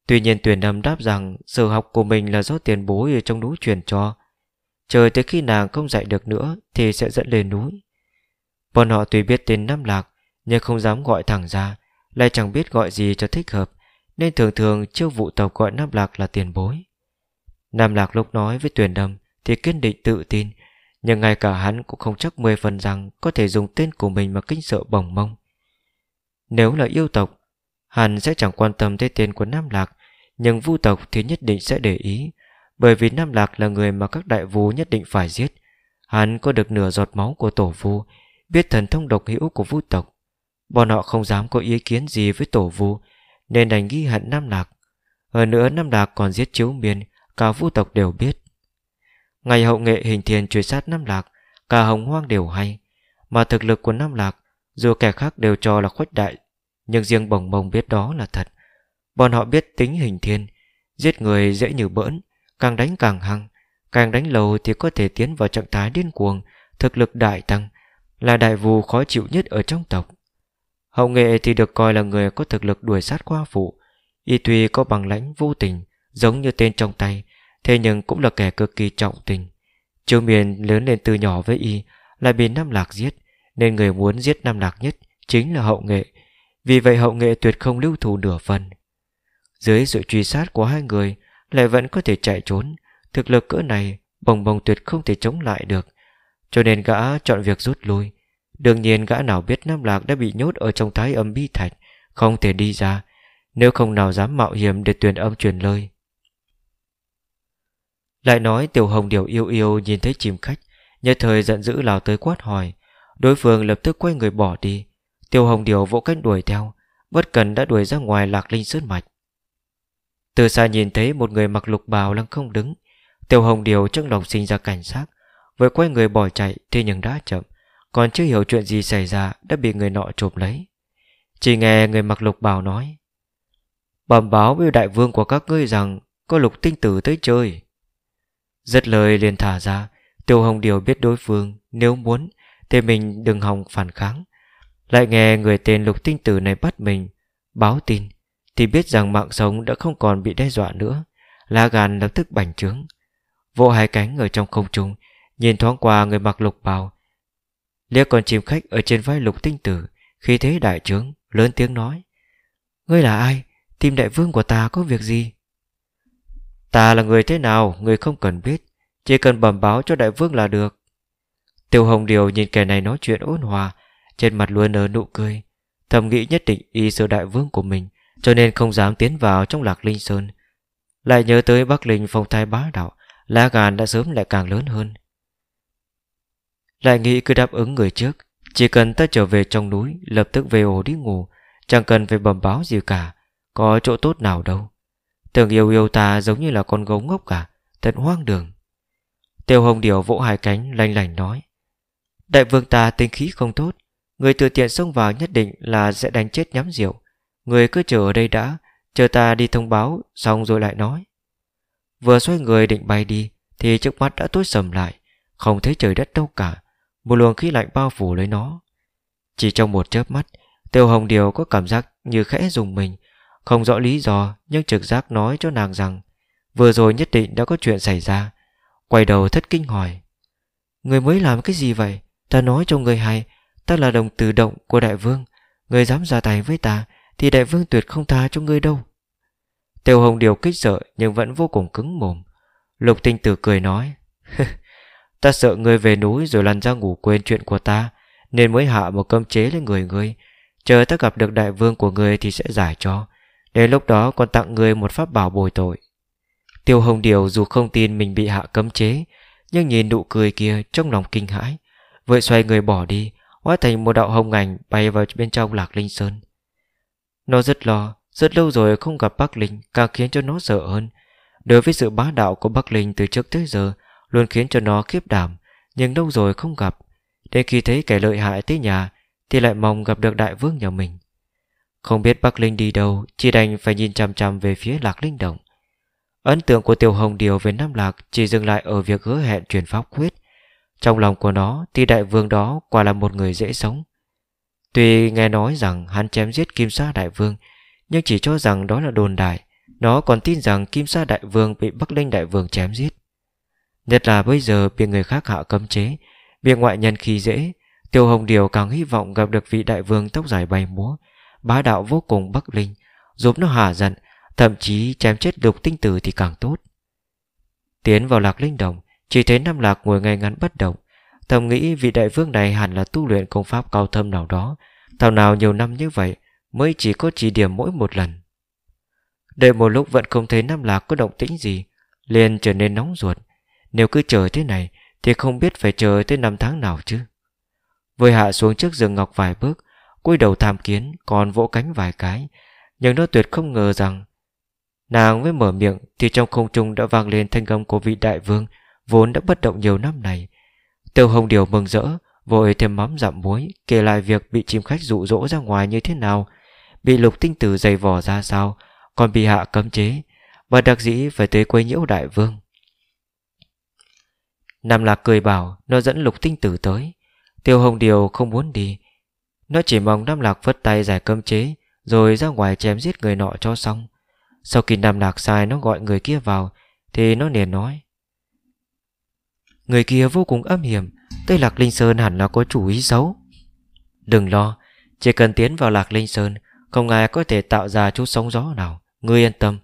Tuy nhiên tuyển âm đáp rằng Sở học của mình là do tiền bối ở trong núi truyền cho. Chờ tới khi nàng không dạy được nữa Thì sẽ dẫn lên núi. Bọn họ tuy biết tên Nam Lạc, Nhưng không dám gọi thẳng ra, Lại chẳng biết gọi gì cho thích hợp, Nên thường thường chiêu vụ tộc gọi Nam Lạc là tiền bối. Nam Lạc lúc nói với tuyển đâm Thì kiên định tự tin Nhưng ngay cả hắn cũng không chắc mười phần rằng Có thể dùng tên của mình mà kinh sợ bồng mông Nếu là yêu tộc Hắn sẽ chẳng quan tâm tới tên của Nam Lạc Nhưng vu tộc thì nhất định sẽ để ý Bởi vì Nam Lạc là người mà các đại vu nhất định phải giết Hắn có được nửa giọt máu của tổ vu biết thần thông độc hữu của vu tộc. Bọn họ không dám có ý kiến gì với tổ vu, nên đành ghi hận Nam Lạc. Hơn nữa Nam Lạc còn giết chiếu miên, cả vu tộc đều biết. Ngày hậu nghệ hình thiền truy sát Nam Lạc, cả hồng hoang đều hay. Mà thực lực của Nam Lạc, dù kẻ khác đều cho là khuếch đại, nhưng riêng bồng bồng biết đó là thật. Bọn họ biết tính hình thiên, giết người dễ như bỡn, càng đánh càng hăng, càng đánh lâu thì có thể tiến vào trạng thái điên cuồng, thực lực đại tăng, là đại vù khó chịu nhất ở trong tộc. Hậu nghệ thì được coi là người có thực lực đuổi sát qua phụ, y tuy có bằng lãnh vô tình, giống như tên trong tay, thế nhưng cũng là kẻ cực kỳ trọng tình. Triều miền lớn lên từ nhỏ với y, lại bị Nam Lạc giết, nên người muốn giết Nam Lạc nhất chính là hậu nghệ. Vì vậy hậu nghệ tuyệt không lưu thủ nửa phần. Dưới sự truy sát của hai người, lại vẫn có thể chạy trốn. Thực lực cỡ này, bồng bồng tuyệt không thể chống lại được. Cho nên gã chọn việc rút lui Đương nhiên gã nào biết Nam Lạc đã bị nhốt Ở trong thái âm bi thạch Không thể đi ra Nếu không nào dám mạo hiểm để tuyển âm truyền lời lại nói Tiểu Hồng Điều yêu yêu Nhìn thấy chim khách, Nhất thời giận dữ lao tới quát hỏi. Đối phương lập tức quay người bỏ đi. Tiểu Hồng Điều vỗ cánh đuổi theo, Bất cần đã đuổi ra ngoài lạc linh sơn mạch. Từ xa nhìn thấy một người mặc lục bào lăng không đứng. Tiểu Hồng Điều trong lòng sinh ra cảnh sát Vừa quay người bỏ chạy thì nhưng đã chậm, Còn chưa hiểu chuyện gì xảy ra Đã bị người nọ chụp lấy. Chỉ nghe người mặc lục bào nói, Bẩm báo với đại vương của các ngươi rằng Có lục tinh tử tới chơi. Rất lời liền thả ra. Tiêu Hồng Điều biết đối phương, Nếu muốn, thì mình đừng hòng phản kháng. Lại nghe người tên lục tinh tử này bắt mình, Báo tin, Thì biết rằng mạng sống đã không còn bị đe dọa nữa. Lá gan lập tức bành trướng. Vỗ hai cánh ở trong không trung, Nhìn thoáng qua người mặc lục bào. Liếc con chim khách ở trên vai lục tinh tử Khi thế đại trướng, Lớn tiếng nói. Ngươi là ai? Tìm đại vương của ta có việc gì? Ta là người thế nào, Người không cần biết, Chỉ cần bẩm báo cho đại vương là được. Tiêu Hồng Điều nhìn kẻ này nói chuyện ôn hòa, Trên mặt luôn nở nụ cười, Thầm nghĩ nhất định y sự đại vương của mình, Cho nên không dám tiến vào trong lạc linh sơn. Lại nhớ tới Bắc Linh phong thai bá đạo, Lá gan đã sớm lại càng lớn hơn. Lại nghĩ cứ đáp ứng người trước, Chỉ cần ta trở về trong núi, Lập tức về ổ đi ngủ, Chẳng cần phải bẩm báo gì cả, Có chỗ tốt nào đâu. Tưởng yêu yêu ta giống như là con gấu ngốc cả Thật hoang đường. Tiêu hồng Điểu vỗ hai cánh, lanh lành nói, Đại vương ta tinh khí không tốt, Người tự tiện xông vào nhất định là sẽ đánh chết nhắm rượu. Người cứ chờ ở đây đã, Chờ ta đi thông báo, Xong rồi lại nói. Vừa xoay người định bay đi, Thì trước mắt đã tối sầm lại, Không thấy trời đất đâu cả, Một luồng khí lạnh bao phủ lấy nó. Chỉ trong một chớp mắt, Tiêu Hồng Điều có cảm giác như khẽ dùng mình không rõ lý do, Nhưng trực giác nói cho nàng rằng, Vừa rồi nhất định đã có chuyện xảy ra. Quay đầu thất kinh hỏi, Người mới làm cái gì vậy? Ta nói cho người hay, Ta là đồng tử động của đại vương. Người dám ra tay với ta, Thì đại vương tuyệt không tha cho ngươi đâu. Tiêu hồng điều kích sợ Nhưng vẫn vô cùng cứng mồm. Lục tinh tử cười nói Ta sợ ngươi về núi rồi lăn ra ngủ quên chuyện của ta, Nên mới hạ một cơm chế lên người ngươi. Chờ ta gặp được đại vương của ngươi Thì sẽ giải cho. Đến lúc đó còn tặng người một pháp bảo bồi tội. Tiêu hồng điều dù không tin mình bị hạ cấm chế, Nhưng nhìn nụ cười kia trong lòng kinh hãi, Vội xoay người bỏ đi, Hóa thành một đạo hồng ảnh bay vào bên trong lạc linh sơn. Nó rất lo, Rất lâu rồi không gặp Bắc Linh, Càng khiến cho nó sợ hơn. Đối với sự bá đạo của Bắc Linh từ trước tới giờ, Luôn khiến cho nó khiếp đảm, Nhưng lâu rồi không gặp. Đến khi thấy kẻ lợi hại tới nhà, Thì lại mong gặp được đại vương nhà mình. Không biết Bắc Linh đi đâu Chỉ đành phải nhìn chằm chằm về phía lạc linh động Ấn tượng của Tiểu Hồng Điều về Nam Lạc Chỉ dừng lại ở việc hứa hẹn truyền pháp quyết trong lòng của nó thì đại vương đó quả là một người dễ sống. Tuy nghe nói rằng hắn chém giết Kim Sa Đại Vương, nhưng chỉ cho rằng đó là đồn đại. Nó còn tin rằng Kim Sa Đại Vương bị Bắc Linh Đại Vương chém giết. Nhất là bây giờ bị người khác hạ cấm chế, bị ngoại nhân khi dễ, Tiêu Hồng Điều càng hy vọng gặp được vị đại vương tóc dài bay múa, bá đạo vô cùng Bắc Linh, giúp nó hả giận, thậm chí chém chết lục tinh tử thì càng tốt. Tiến vào lạc linh đồng, chỉ thấy Nam Lạc ngồi ngay ngắn bất động. Thầm nghĩ vị đại vương này hẳn là tu luyện công pháp cao thâm nào đó. Thảo nào nhiều năm như vậy Mới chỉ có chỉ điểm mỗi một lần. Đợi một lúc vẫn không thấy Nam Lạc có động tĩnh gì liền trở nên nóng ruột. Nếu cứ chờ thế này Thì không biết phải chờ tới năm tháng nào chứ. Vừa hạ xuống trước giường ngọc vài bước cúi đầu tham kiến Còn vỗ cánh vài cái Nhưng nó tuyệt không ngờ rằng Nàng mới mở miệng Thì trong không trung đã vang lên thanh âm của vị đại vương vốn đã bất động nhiều năm này. Tiêu Hồng Điều mừng rỡ, vội thêm mắm dặm muối, kể lại việc bị chim khách dụ dỗ ra ngoài như thế nào, bị lục tinh tử dày vò ra sao, còn bị hạ cấm chế, và đặc dĩ phải tới quấy nhiễu đại vương. Nam Lạc cười bảo nó dẫn lục tinh tử tới. Tiêu Hồng Điều không muốn đi. Nó chỉ mong Nam Lạc vất tay giải cơm chế, rồi ra ngoài chém giết người nọ cho xong. Sau khi Nam Lạc sai nó gọi người kia vào, thì nó liền nói. Người kia vô cùng âm hiểm Tây Lạc Linh Sơn hẳn là có chủ ý xấu Đừng lo Chỉ cần tiến vào Lạc Linh Sơn Không ai có thể tạo ra chút sóng gió nào Ngươi yên tâm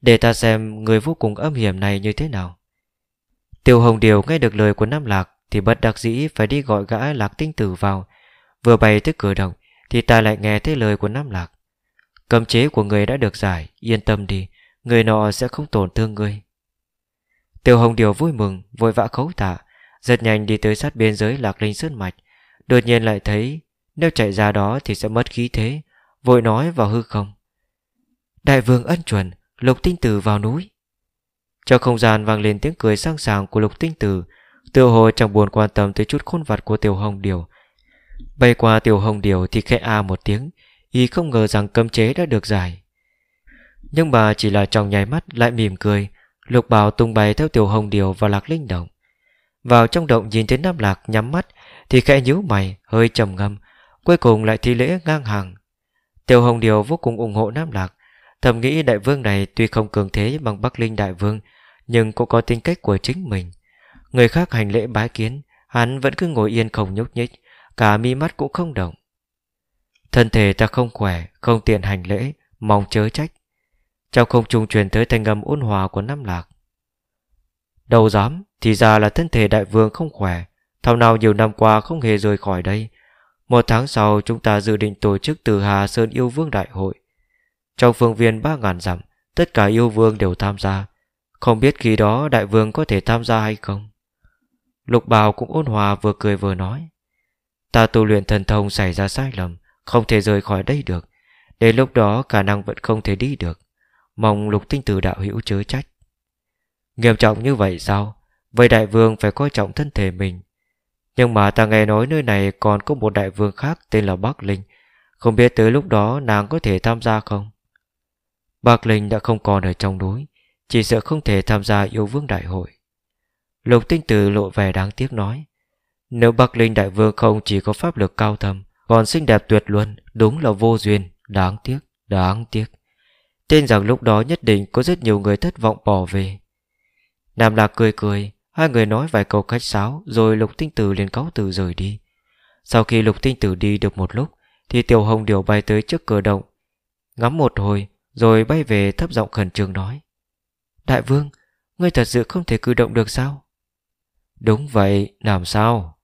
Để ta xem người vô cùng âm hiểm này như thế nào Tiêu Hồng Điều nghe được lời của Nam Lạc Thì bất đặc dĩ phải đi gọi gã Lạc Tinh Tử vào Vừa bay tới cửa động, Thì ta lại nghe thấy lời của Nam Lạc. Cầm chế của người đã được giải, Yên tâm đi, Người nọ sẽ không tổn thương ngươi. Tiểu Hồng Điều vui mừng, Vội vã khấu tạ, Rất nhanh đi tới sát biên giới Lạc Linh Sơn Mạch. Đột nhiên lại thấy, Nếu chạy ra đó thì sẽ mất khí thế, Vội nói vào hư không. Đại vương ân chuẩn, Lục tinh tử vào núi. Trong không gian vang lên tiếng cười sang sàng của lục tinh tử Tiêu hồ chẳng buồn quan tâm tới chút khôn vặt của tiểu hồng điều Bay qua tiểu hồng điều thì khẽ a một tiếng, Y không ngờ rằng cấm chế đã được giải. Nhưng bà chỉ là trong nháy mắt lại mỉm cười, Lục bào tung bay theo tiểu hồng điều và lạc linh động. Vào trong động nhìn thấy Nam Lạc nhắm mắt Thì khẽ nhíu mày, hơi trầm ngâm, Cuối cùng lại thi lễ ngang hàng. Tiểu hồng điều vô cùng ủng hộ Nam Lạc, Thầm nghĩ đại vương này tuy không cường thế bằng Bắc Linh đại vương, Nhưng cũng có tính cách của chính mình. Người khác hành lễ bái kiến, Hắn vẫn cứ ngồi yên không nhúc nhích. Cả mi mắt cũng không động. Thân thể ta không khỏe, Không tiện hành lễ, Mong chớ trách. Trong không trung truyền tới thanh âm ôn hòa của Nam Lạc. Đầu dám Thì ra là thân thể đại vương không khỏe. Thảo nào nhiều năm qua không hề rời khỏi đây. Một tháng sau, chúng ta dự định tổ chức từ Hà Sơn Yêu Vương Đại hội. Trong phương viên ba ngàn dặm, Tất cả yêu vương đều tham gia. Không biết khi đó đại vương có thể tham gia hay không? Lục bào cũng ôn hòa vừa cười vừa nói. Ta tu luyện thần thông xảy ra sai lầm, Không thể rời khỏi đây được. Đến lúc đó, khả năng vẫn không thể đi được. Mong lục tinh tử đạo hữu chớ trách. Nghiêm trọng như vậy sao? Vậy đại vương phải coi trọng thân thể mình. Nhưng mà ta nghe nói nơi này Còn có một đại vương khác tên là Bắc Linh. Không biết tới lúc đó nàng có thể tham gia không? Bắc Linh đã không còn ở trong núi, Chỉ sợ không thể tham gia yêu vương đại hội. Lục tinh tử lộ vẻ đáng tiếc nói nếu Bắc Linh đại vương không chỉ có pháp lực cao thâm Còn xinh đẹp tuyệt luân Đúng là vô duyên Đáng tiếc, đáng tiếc. Tin rằng lúc đó nhất định có rất nhiều người thất vọng bỏ về. Nam Lạc cười cười Hai người nói vài câu khách sáo Rồi lục tinh tử liền cáo từ rời đi. Sau khi lục tinh tử đi được một lúc Thì tiểu hồng điều bay tới trước cửa động Ngắm một hồi Rồi bay về thấp giọng khẩn trương nói. Đại vương Ngươi thật sự không thể cử động được sao? Đúng vậy, làm sao?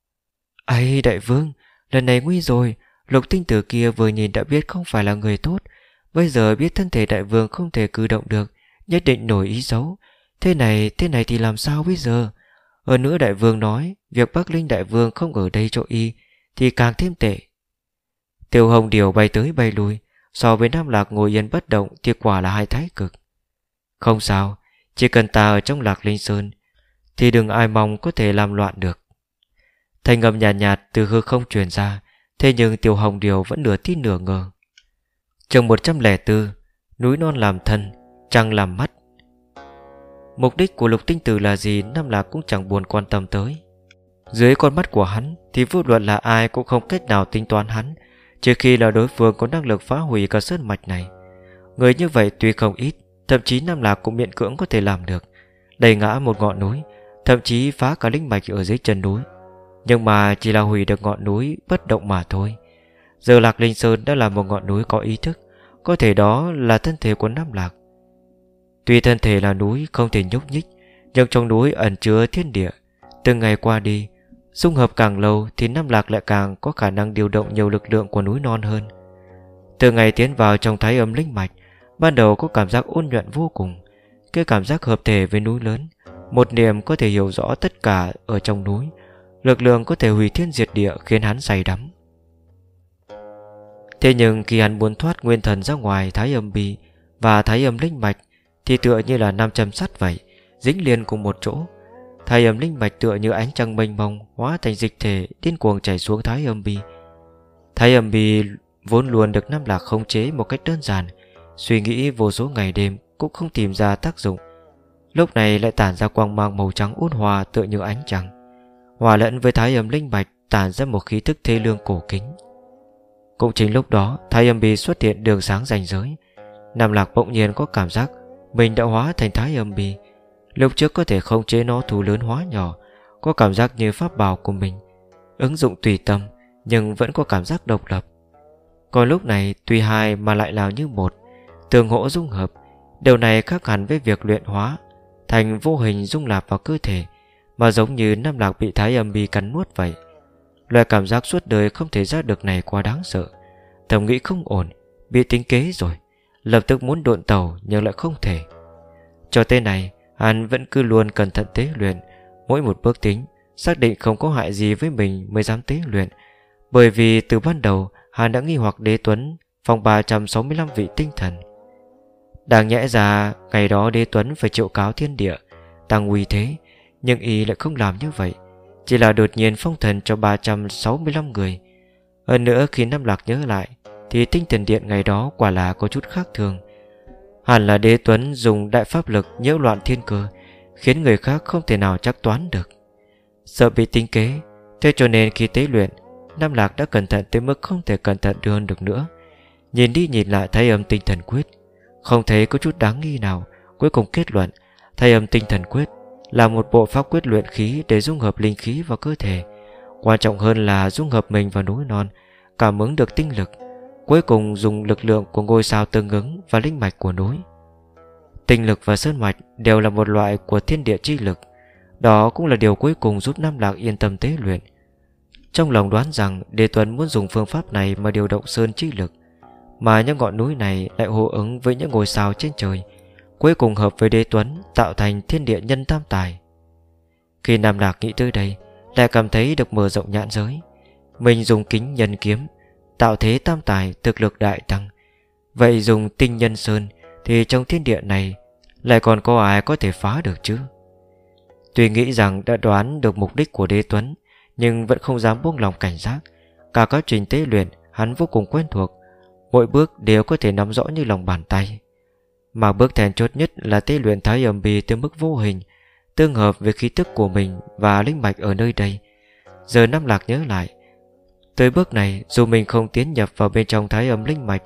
Ấy đại vương, lần này nguy rồi, lục tinh tử kia vừa nhìn đã biết không phải là người tốt. Bây giờ biết thân thể đại vương không thể cử động được, nhất định nổi ý xấu. Thế này, thế này thì làm sao bây giờ? Hơn nữa đại vương nói, việc Bắc Linh đại vương không ở đây cho y, thì càng thêm tệ. Tiêu hồng điều bay tới bay lui, so với Nam Lạc ngồi yên bất động thì quả là hai thái cực. Không sao, chỉ cần ta ở trong Lạc Linh Sơn, thì đừng ai mong có thể làm loạn được. Thanh âm nhạt, nhạt từ hư không truyền ra, thế nhưng Tiểu Hồng Điều vẫn nửa tin nửa ngờ. Trường 104 Núi non làm thân, trăng làm mắt. Mục đích của lục tinh tử là gì Nam Lạc cũng chẳng buồn quan tâm tới. Dưới con mắt của hắn Thì vô luận là ai cũng không cách nào tính toán hắn Trừ khi là đối phương có năng lực phá hủy cả sơn mạch này. Người như vậy tuy không ít Thậm chí Nam Lạc cũng miễn cưỡng có thể làm được đầy ngã một ngọn núi Thậm chí phá cả linh mạch ở dưới chân núi. Nhưng mà chỉ là hủy được ngọn núi, Bất động mà thôi. Giờ Lạc Linh Sơn đã là một ngọn núi có ý thức, Có thể đó là thân thể của Nam Lạc. Tuy thân thể là núi không thể nhúc nhích, Nhưng trong núi ẩn chứa thiên địa. Từng ngày qua đi, Xung hợp càng lâu thì Nam Lạc lại càng có khả năng điều động nhiều lực lượng của núi non hơn. Từ ngày tiến vào trong thái âm linh mạch, Ban đầu có cảm giác ôn nhuận vô cùng. Cái cảm giác hợp thể với núi lớn, một niềm có thể hiểu rõ tất cả ở trong núi. Lực lượng có thể hủy thiên diệt địa khiến hắn say đắm Thế nhưng khi hắn muốn thoát nguyên thần ra ngoài thái âm bì và thái âm linh mạch thì tựa như là nam châm sắt vậy, dính liền cùng một chỗ. Thái âm linh mạch tựa như ánh trăng mênh mông hóa thành dịch thể điên cuồng chảy xuống thái âm bì. Thái âm bì vốn luôn được Nam Lạc khống chế một cách đơn giản, suy nghĩ vô số ngày đêm cũng không tìm ra tác dụng Lúc này lại tản ra quang mang màu trắng ôn hòa tựa như ánh trăng Hòa lẫn với thái âm linh bạch tản ra một khí thức thê lương cổ kính. Cũng chính lúc đó, thái âm bì xuất hiện đường sáng ranh giới Nam Lạc bỗng nhiên có cảm giác Mình đã hóa thành thái âm bì Lúc trước có thể không chế nó thú lớn hóa nhỏ, Có cảm giác như pháp bào của mình, Ứng dụng tùy tâm, Nhưng vẫn có cảm giác độc lập. Còn lúc này, tuy hai mà lại là như một Tường hỗ dung hợp, Điều này khác hẳn với việc luyện hóa, thành vô hình dung lạp vào cơ thể mà giống như Nam Lạc bị Thái Âm Bi cắn nuốt vậy. Loại cảm giác suốt đời không thể ra được này quá đáng sợ. Thầm nghĩ không ổn, bị tính kế rồi, lập tức muốn độn tàu nhưng lại không thể. Cho tới này, hắn vẫn cứ luôn cẩn thận tế luyện, mỗi một bước tính, xác định không có hại gì với mình mới dám tế luyện. Bởi vì từ ban đầu, hắn đã nghi hoặc đế tuấn phòng 365 vị tinh thần Đáng nhẽ ra Ngày đó đế tuấn phải triệu cáo thiên địa tăng uy thế nhưng y lại không làm như vậy. Chỉ là đột nhiên phong thần cho 365 người. Hơn nữa khi Nam Lạc nhớ lại, Thì tinh thần điện ngày đó quả là có chút khác thường. Hẳn là đế tuấn dùng đại pháp lực nhiễu loạn thiên cơ, Khiến người khác không thể nào chắc toán được. Sợ bị tinh kế, Thế cho nên khi tế luyện, Nam Lạc đã cẩn thận tới mức không thể cẩn thận hơn được nữa. Nhìn đi nhìn lại thay âm tinh thần quyết, Không thấy có chút đáng nghi nào. Cuối cùng kết luận, Thay âm tinh thần quyết là một bộ pháp quyết luyện khí Để dung hợp linh khí vào cơ thể. Quan trọng hơn là dung hợp mình vào núi non, Cảm ứng được tinh lực, Cuối cùng dùng lực lượng của ngôi sao tương ứng Và linh mạch của núi. Tinh lực và sơn mạch đều là một loại của thiên địa chi lực, Đó cũng là điều cuối cùng giúp Nam Lạc yên tâm tế luyện. Trong lòng đoán rằng Đề Tuấn muốn dùng phương pháp này mà điều động sơn chi lực, Mà những ngọn núi này lại hô ứng với những ngôi sao trên trời Cuối cùng hợp với đế tuấn, Tạo thành thiên địa nhân tam tài. Khi Nam Lạc nghĩ tới đây, Lại cảm thấy được mở rộng nhãn giới. Mình dùng kính nhân kiếm, Tạo thế tam tài thực lực đại tăng. Vậy dùng tinh nhân sơn Thì trong thiên địa này Lại còn có ai có thể phá được chứ? Tuy nghĩ rằng đã đoán được mục đích của đế tuấn, Nhưng vẫn không dám buông lòng cảnh giác. Cả quá trình tế luyện, Hắn vô cùng quen thuộc. Mỗi bước đều có thể nắm rõ như lòng bàn tay mà bước then chốt nhất là tế luyện thái âm bì tới mức vô hình, Tương hợp với khí tức của mình Và linh mạch ở nơi đây. Giờ Nam Lạc nhớ lại, Tới bước này, dù mình không tiến nhập vào bên trong thái âm linh mạch,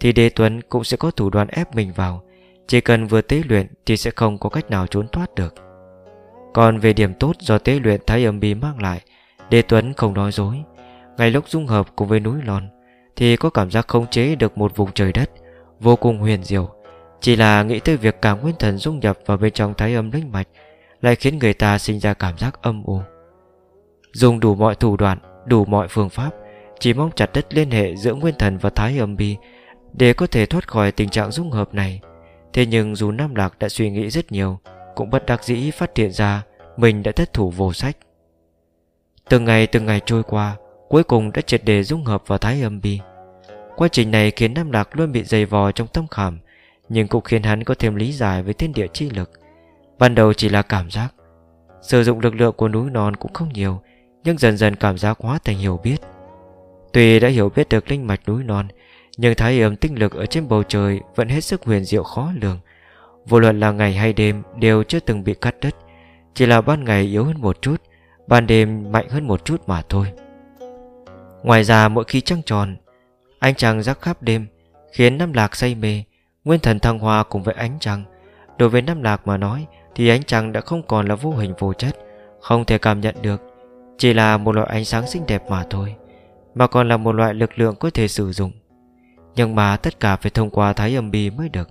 Thì Đế Tuấn cũng sẽ có thủ đoạn ép mình vào. Chỉ cần vừa tế luyện Thì sẽ không có cách nào trốn thoát được. Còn về điểm tốt do tế luyện thái âm bì mang lại, Đế Tuấn không nói dối. Ngay lúc dung hợp cùng với núi lòn, Thì có cảm giác khống chế được một vùng trời đất Vô cùng huyền diệu chỉ là nghĩ tới việc cả nguyên thần dung nhập vào bên trong thái âm linh mạch Lại khiến người ta sinh ra cảm giác âm u. Dùng đủ mọi thủ đoạn, đủ mọi phương pháp Chỉ mong chặt đứt liên hệ giữa nguyên thần và thái âm bi Để có thể thoát khỏi tình trạng dung hợp này. Thế nhưng dù Nam Lạc đã suy nghĩ rất nhiều Cũng bất đắc dĩ phát hiện ra Mình đã thất thủ vô sách. Từng ngày từng ngày trôi qua Cuối cùng đã triệt đề dung hợp vào thái âm bi. Quá trình này khiến Nam Lạc luôn bị dày vò trong tâm khảm nhưng cũng khiến hắn có thêm lý giải với thiên địa chi lực. Ban đầu chỉ là cảm giác, Sử dụng lực lượng của núi non cũng không nhiều, Nhưng dần dần cảm giác hóa thành hiểu biết. Tuy đã hiểu biết được linh mạch núi non, Nhưng thái âm tinh lực ở trên bầu trời Vẫn hết sức huyền diệu khó lường. Vô luận là ngày hay đêm Đều chưa từng bị cắt đứt, Chỉ là ban ngày yếu hơn một chút, Ban đêm mạnh hơn một chút mà thôi. Ngoài ra mỗi khi trăng tròn Anh chàng rắc khắp đêm Khiến Nam Lạc say mê Nguyên thần thăng hoa cùng với ánh trăng. Đối với Nam Lạc mà nói, Thì ánh trăng đã không còn là vô hình vô chất. Không thể cảm nhận được, Chỉ là một loại ánh sáng xinh đẹp mà thôi, Mà còn là một loại lực lượng có thể sử dụng. Nhưng mà tất cả phải thông qua thái âm bì mới được.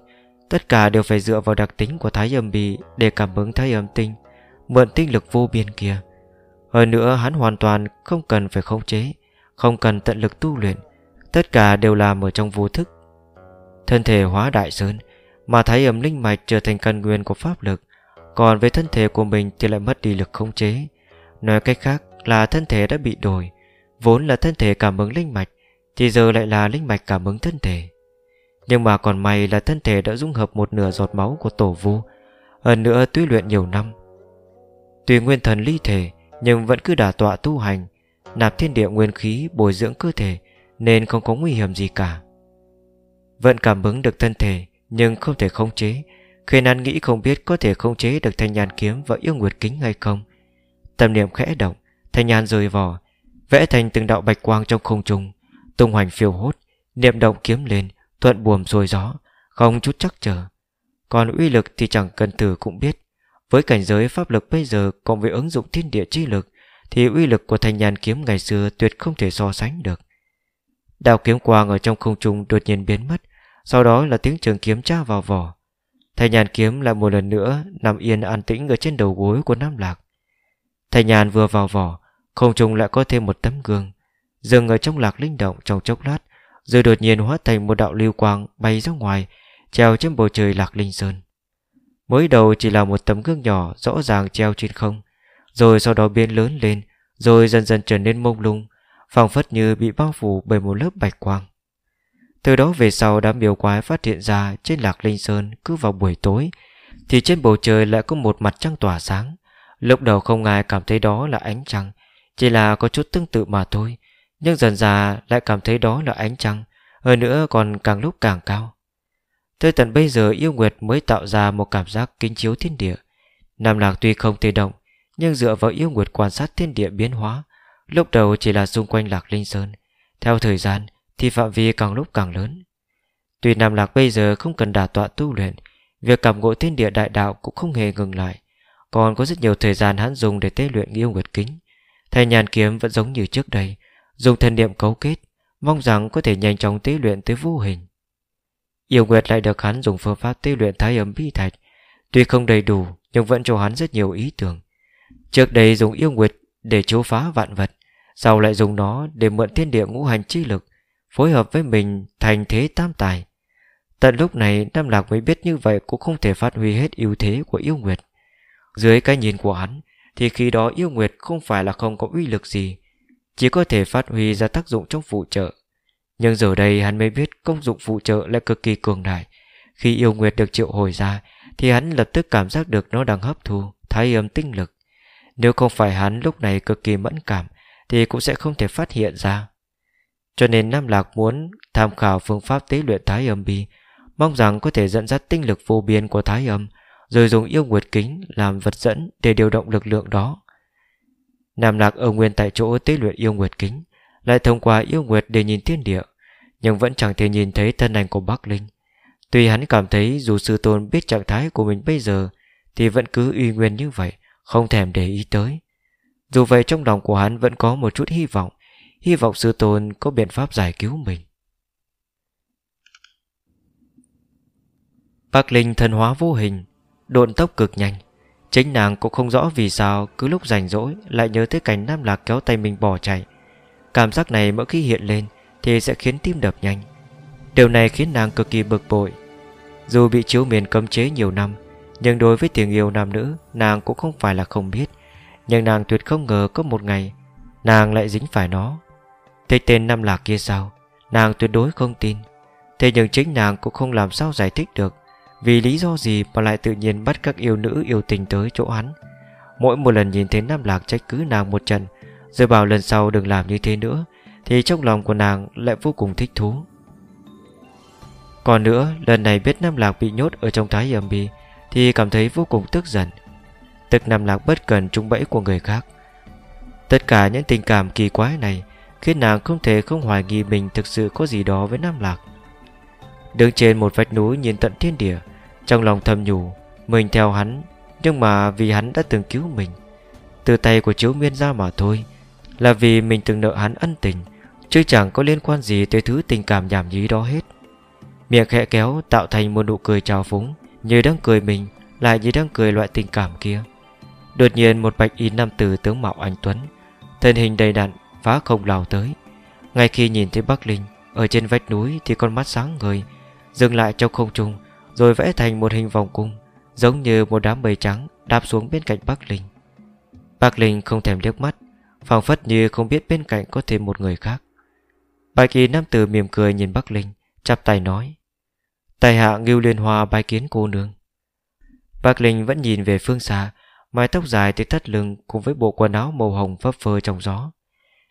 Tất cả đều phải dựa vào đặc tính của thái âm bì Để cảm ứng thái âm tinh, Mượn tinh lực vô biên kia. Hơn nữa, hắn hoàn toàn không cần phải khống chế, Không cần tận lực tu luyện. Tất cả đều làm ở trong vô thức. Thân thể hóa đại sơn, Mà thái âm linh mạch trở thành căn nguyên của pháp lực, Còn với thân thể của mình thì lại mất đi lực khống chế. Nói cách khác là thân thể đã bị đổi, Vốn là thân thể cảm ứng linh mạch, Thì giờ lại là linh mạch cảm ứng thân thể. Nhưng mà còn may là thân thể đã dung hợp một nửa giọt máu của tổ vu Hơn nữa tuy luyện nhiều năm. Tuy nguyên thần ly thể, Nhưng vẫn cứ đả tọa tu hành, Nạp thiên địa nguyên khí bồi dưỡng cơ thể, Nên không có nguy hiểm gì cả vẫn cảm ứng được thân thể, Nhưng không thể khống chế. Khiến hắn nghĩ không biết có thể khống chế được thanh nhàn kiếm Và yêu nguyệt kính hay không. Tâm niệm khẽ động, Thanh nhàn rời vỏ, Vẽ thành từng đạo bạch quang trong không trung, Tung hoành phiêu hốt, Niệm động kiếm lên, Thuận buồm xuôi gió, Không chút chắc chờ Còn uy lực thì chẳng cần thử cũng biết. Với cảnh giới pháp lực bây giờ Cộng với ứng dụng thiên địa chi lực, Thì uy lực của thanh nhàn kiếm ngày xưa Tuyệt không thể so sánh được. Đạo kiếm quang ở trong không trung đột nhiên biến mất sau đó là tiếng trường kiếm tra vào vỏ. Thầy nhàn kiếm lại một lần nữa Nằm yên an tĩnh ở trên đầu gối của Nam Lạc. Thầy nhàn vừa vào vỏ, Không trùng lại có thêm một tấm gương, Dừng ở trong lạc linh động trong chốc lát, Rồi đột nhiên hóa thành một đạo lưu quang Bay ra ngoài, Treo trên bầu trời lạc linh sơn. Mới đầu chỉ là một tấm gương nhỏ Rõ ràng treo trên không, Rồi sau đó biến lớn lên, Rồi dần dần trở nên mông lung, phảng phất như bị bao phủ bởi một lớp bạch quang từ đó về sau đám yêu quái phát hiện ra trên Lạc Linh Sơn cứ vào buổi tối, Thì trên bầu trời lại có một mặt trăng tỏa sáng. Lúc đầu không ai cảm thấy đó là ánh trăng, Chỉ là có chút tương tự mà thôi, Nhưng dần dà lại cảm thấy đó là ánh trăng, Hơn nữa còn càng lúc càng cao. Tới tận bây giờ yêu Nguyệt mới tạo ra một cảm giác kinh chiếu thiên địa. Nam Lạc tuy không thể động, Nhưng dựa vào yêu Nguyệt quan sát thiên địa biến hóa, Lúc đầu chỉ là xung quanh Lạc Linh Sơn. Theo thời gian thì phạm vi càng lúc càng lớn. Tuy Nam Lạc bây giờ không cần đả tọa tu luyện, Việc cảm ngộ thiên địa đại đạo cũng không hề ngừng lại. Còn có rất nhiều thời gian hắn dùng để tế luyện yêu nguyệt kính. Thầy nhàn kiếm vẫn giống như trước đây, Dùng thần niệm cấu kết, Mong rằng có thể nhanh chóng tế luyện tới vô hình. Yêu Nguyệt lại được hắn dùng phương pháp tế luyện thái ấm bi thạch, Tuy không đầy đủ, Nhưng vẫn cho hắn rất nhiều ý tưởng. Trước đây dùng yêu Nguyệt để chiếu phá vạn vật, Sau lại dùng nó để mượn thiên địa ngũ hành chi lực Phối hợp với mình thành thế tam tài. Tận lúc này, Nam Lạc mới biết như vậy Cũng không thể phát huy hết ưu thế của yêu Nguyệt. Dưới cái nhìn của hắn, Thì khi đó yêu Nguyệt không phải là không có uy lực gì, Chỉ có thể phát huy ra tác dụng trong phụ trợ. Nhưng giờ đây hắn mới biết Công dụng phụ trợ lại cực kỳ cường đại. Khi yêu Nguyệt được triệu hồi ra, Thì hắn lập tức cảm giác được nó đang hấp thu, Thái âm tinh lực. Nếu không phải hắn lúc này cực kỳ mẫn cảm, Thì cũng sẽ không thể phát hiện ra. Cho nên Nam Lạc muốn tham khảo phương pháp tế luyện Thái âm bi, Mong rằng có thể dẫn dắt tinh lực vô biên của thái âm, Rồi dùng yêu nguyệt kính làm vật dẫn để điều động lực lượng đó. Nam Lạc ở nguyên tại chỗ tế luyện yêu nguyệt kính, Lại thông qua yêu nguyệt để nhìn thiên địa, Nhưng vẫn chẳng thể nhìn thấy thân ảnh của Bắc Linh. Tuy hắn cảm thấy dù sư tôn biết trạng thái của mình bây giờ, Thì vẫn cứ uy nguyên như vậy, Không thèm để ý tới. Dù vậy trong lòng của hắn vẫn có một chút hy vọng Hy vọng sư tôn có biện pháp giải cứu mình. Bác Linh thần hóa vô hình, Độn tốc cực nhanh. Chính nàng cũng không rõ vì sao Cứ lúc rảnh rỗi lại nhớ tới cảnh Nam Lạc kéo tay mình bỏ chạy. Cảm giác này mỗi khi hiện lên Thì sẽ khiến tim đập nhanh. Điều này khiến nàng cực kỳ bực bội. Dù bị chiếu miền cấm chế nhiều năm, Nhưng đối với tình yêu nam nữ, Nàng cũng không phải là không biết. Nhưng nàng tuyệt không ngờ có một ngày, Nàng lại dính phải nó. Thế tên Nam Lạc kia sao? Nàng tuyệt đối không tin. Thế nhưng chính nàng cũng không làm sao giải thích được, vì lý do gì mà lại tự nhiên bắt các yêu nữ yêu tình tới chỗ hắn. Mỗi một lần nhìn thấy Nam Lạc trách cứ nàng một trận, Rồi bảo lần sau đừng làm như thế nữa, Thì trong lòng của nàng lại vô cùng thích thú. Còn nữa, lần này biết Nam Lạc bị nhốt ở trong thái âm bi, Thì cảm thấy vô cùng tức giận. Tức Nam Lạc bất cần trung bẫy của người khác. Tất cả những tình cảm kỳ quái này Khiến nàng không thể không hoài nghi mình thực sự có gì đó với Nam Lạc. Đứng trên một vách núi nhìn tận thiên địa, Trong lòng thầm nhủ, Mình theo hắn, Nhưng mà vì hắn đã từng cứu mình. Từ tay của chiếu miên ra mà thôi, Là vì mình từng nợ hắn ân tình, Chứ chẳng có liên quan gì tới thứ tình cảm nhảm nhí đó hết. Miệng khẽ kéo tạo thành một nụ cười trào phúng, Như đang cười mình, Lại như đang cười loại tình cảm kia. Đột nhiên một bạch y nam tử tướng mạo anh Tuấn, Thân hình đầy đặn Phá không lao tới. Ngay khi nhìn thấy Bắc Linh Ở trên vách núi thì con mắt sáng người Dừng lại trong không trung, Rồi vẽ thành một hình vòng cung, Giống như một đám mây trắng đáp xuống bên cạnh Bắc Linh. Bắc Linh không thèm liếc mắt, phảng phất như không biết bên cạnh có thêm một người khác. Bài kỳ nam tử mỉm cười nhìn Bắc Linh, Chắp tay nói, Tài hạ ngưu liên hoa bái kiến cô nương. Bắc Linh vẫn nhìn về phương xa, Mái tóc dài tới thắt lưng Cùng với bộ quần áo màu hồng phấp phơ trong gió.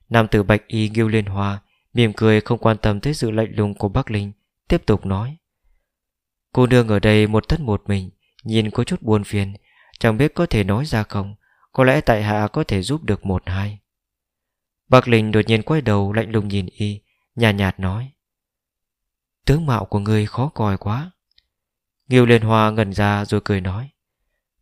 Nam tử bạch y nghiêu liên hoa, Mỉm cười không quan tâm tới sự lạnh lùng của Bắc Linh, Tiếp tục nói. Cô nương ở đây một thất một mình, Nhìn có chút buồn phiền, Chẳng biết có thể nói ra không, Có lẽ tại hạ có thể giúp được một hai. Bắc Linh đột nhiên quay đầu lạnh lùng nhìn y Nhạt nhạt nói. Tướng mạo của người khó coi quá. Nghiêu Liên Hoa ngẩn ra rồi cười nói.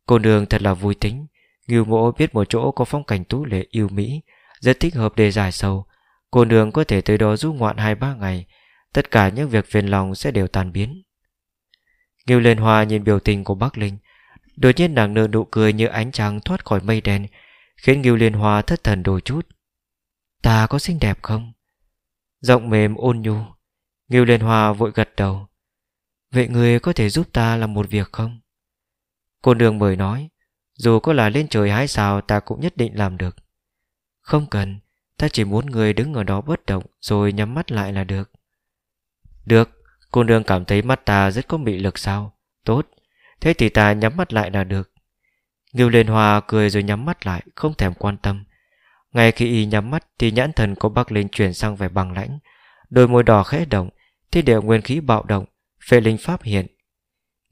Cô nương thật là vui tính, Nghiêu mộ biết một chỗ có phong cảnh tú lệ yêu mỹ rất thích hợp để giải sâu. Cô nương có thể tới đó giúp ngoạn hai ba ngày, Tất cả những việc phiền lòng sẽ đều tan biến. Nghiêu Liên Hoa nhìn biểu tình của Bắc Linh, Đột nhiên nàng nở nụ cười như ánh trăng thoát khỏi mây đen, Khiến Nghiêu Liên Hoa thất thần đôi chút. Ta có xinh đẹp không? Giọng mềm ôn nhu, Nghiêu Liên Hoa vội gật đầu. Vậy người có thể giúp ta làm một việc không? Cô đường mời nói, Dù có là lên trời hái sao ta cũng nhất định làm được. Không cần, Ta chỉ muốn người đứng ở đó bất động Rồi nhắm mắt lại là được. Được, Cô nương cảm thấy mắt ta rất có mị lực sao? Tốt, Thế thì ta nhắm mắt lại là được. Ngưu Liên Hoa cười rồi nhắm mắt lại, Không thèm quan tâm. Ngay khi y nhắm mắt thì nhãn thần của Bắc Linh chuyển sang vẻ bằng lãnh. Đôi môi đỏ khẽ động Thì đều nguyên khí bạo động, Phệ linh pháp hiện.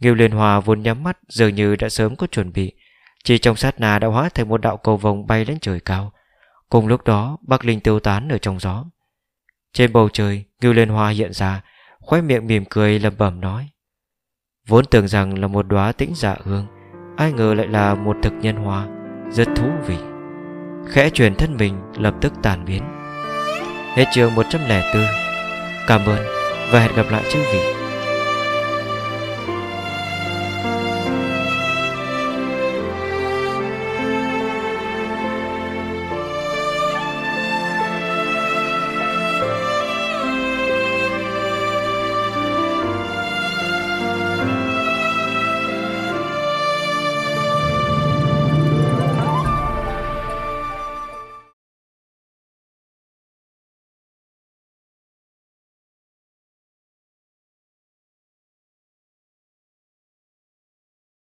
Ngưu Liên Hoa vốn nhắm mắt Dường như đã sớm có chuẩn bị, Chỉ trong sát na đã hóa thành một đạo cầu vồng bay lên trời cao. Cùng lúc đó, Bắc Linh tiêu tán ở trong gió. Trên bầu trời, Ngưu Liên Hoa hiện ra Khoái miệng mỉm cười lẩm bẩm nói, Vốn tưởng rằng là một đóa tĩnh dạ hương, Ai ngờ lại là một thực nhân hoa, Rất thú vị. Khẽ chuyển thân mình, lập tức tàn biến. Hết chương 104 Cảm ơn và hẹn gặp lại chư vị.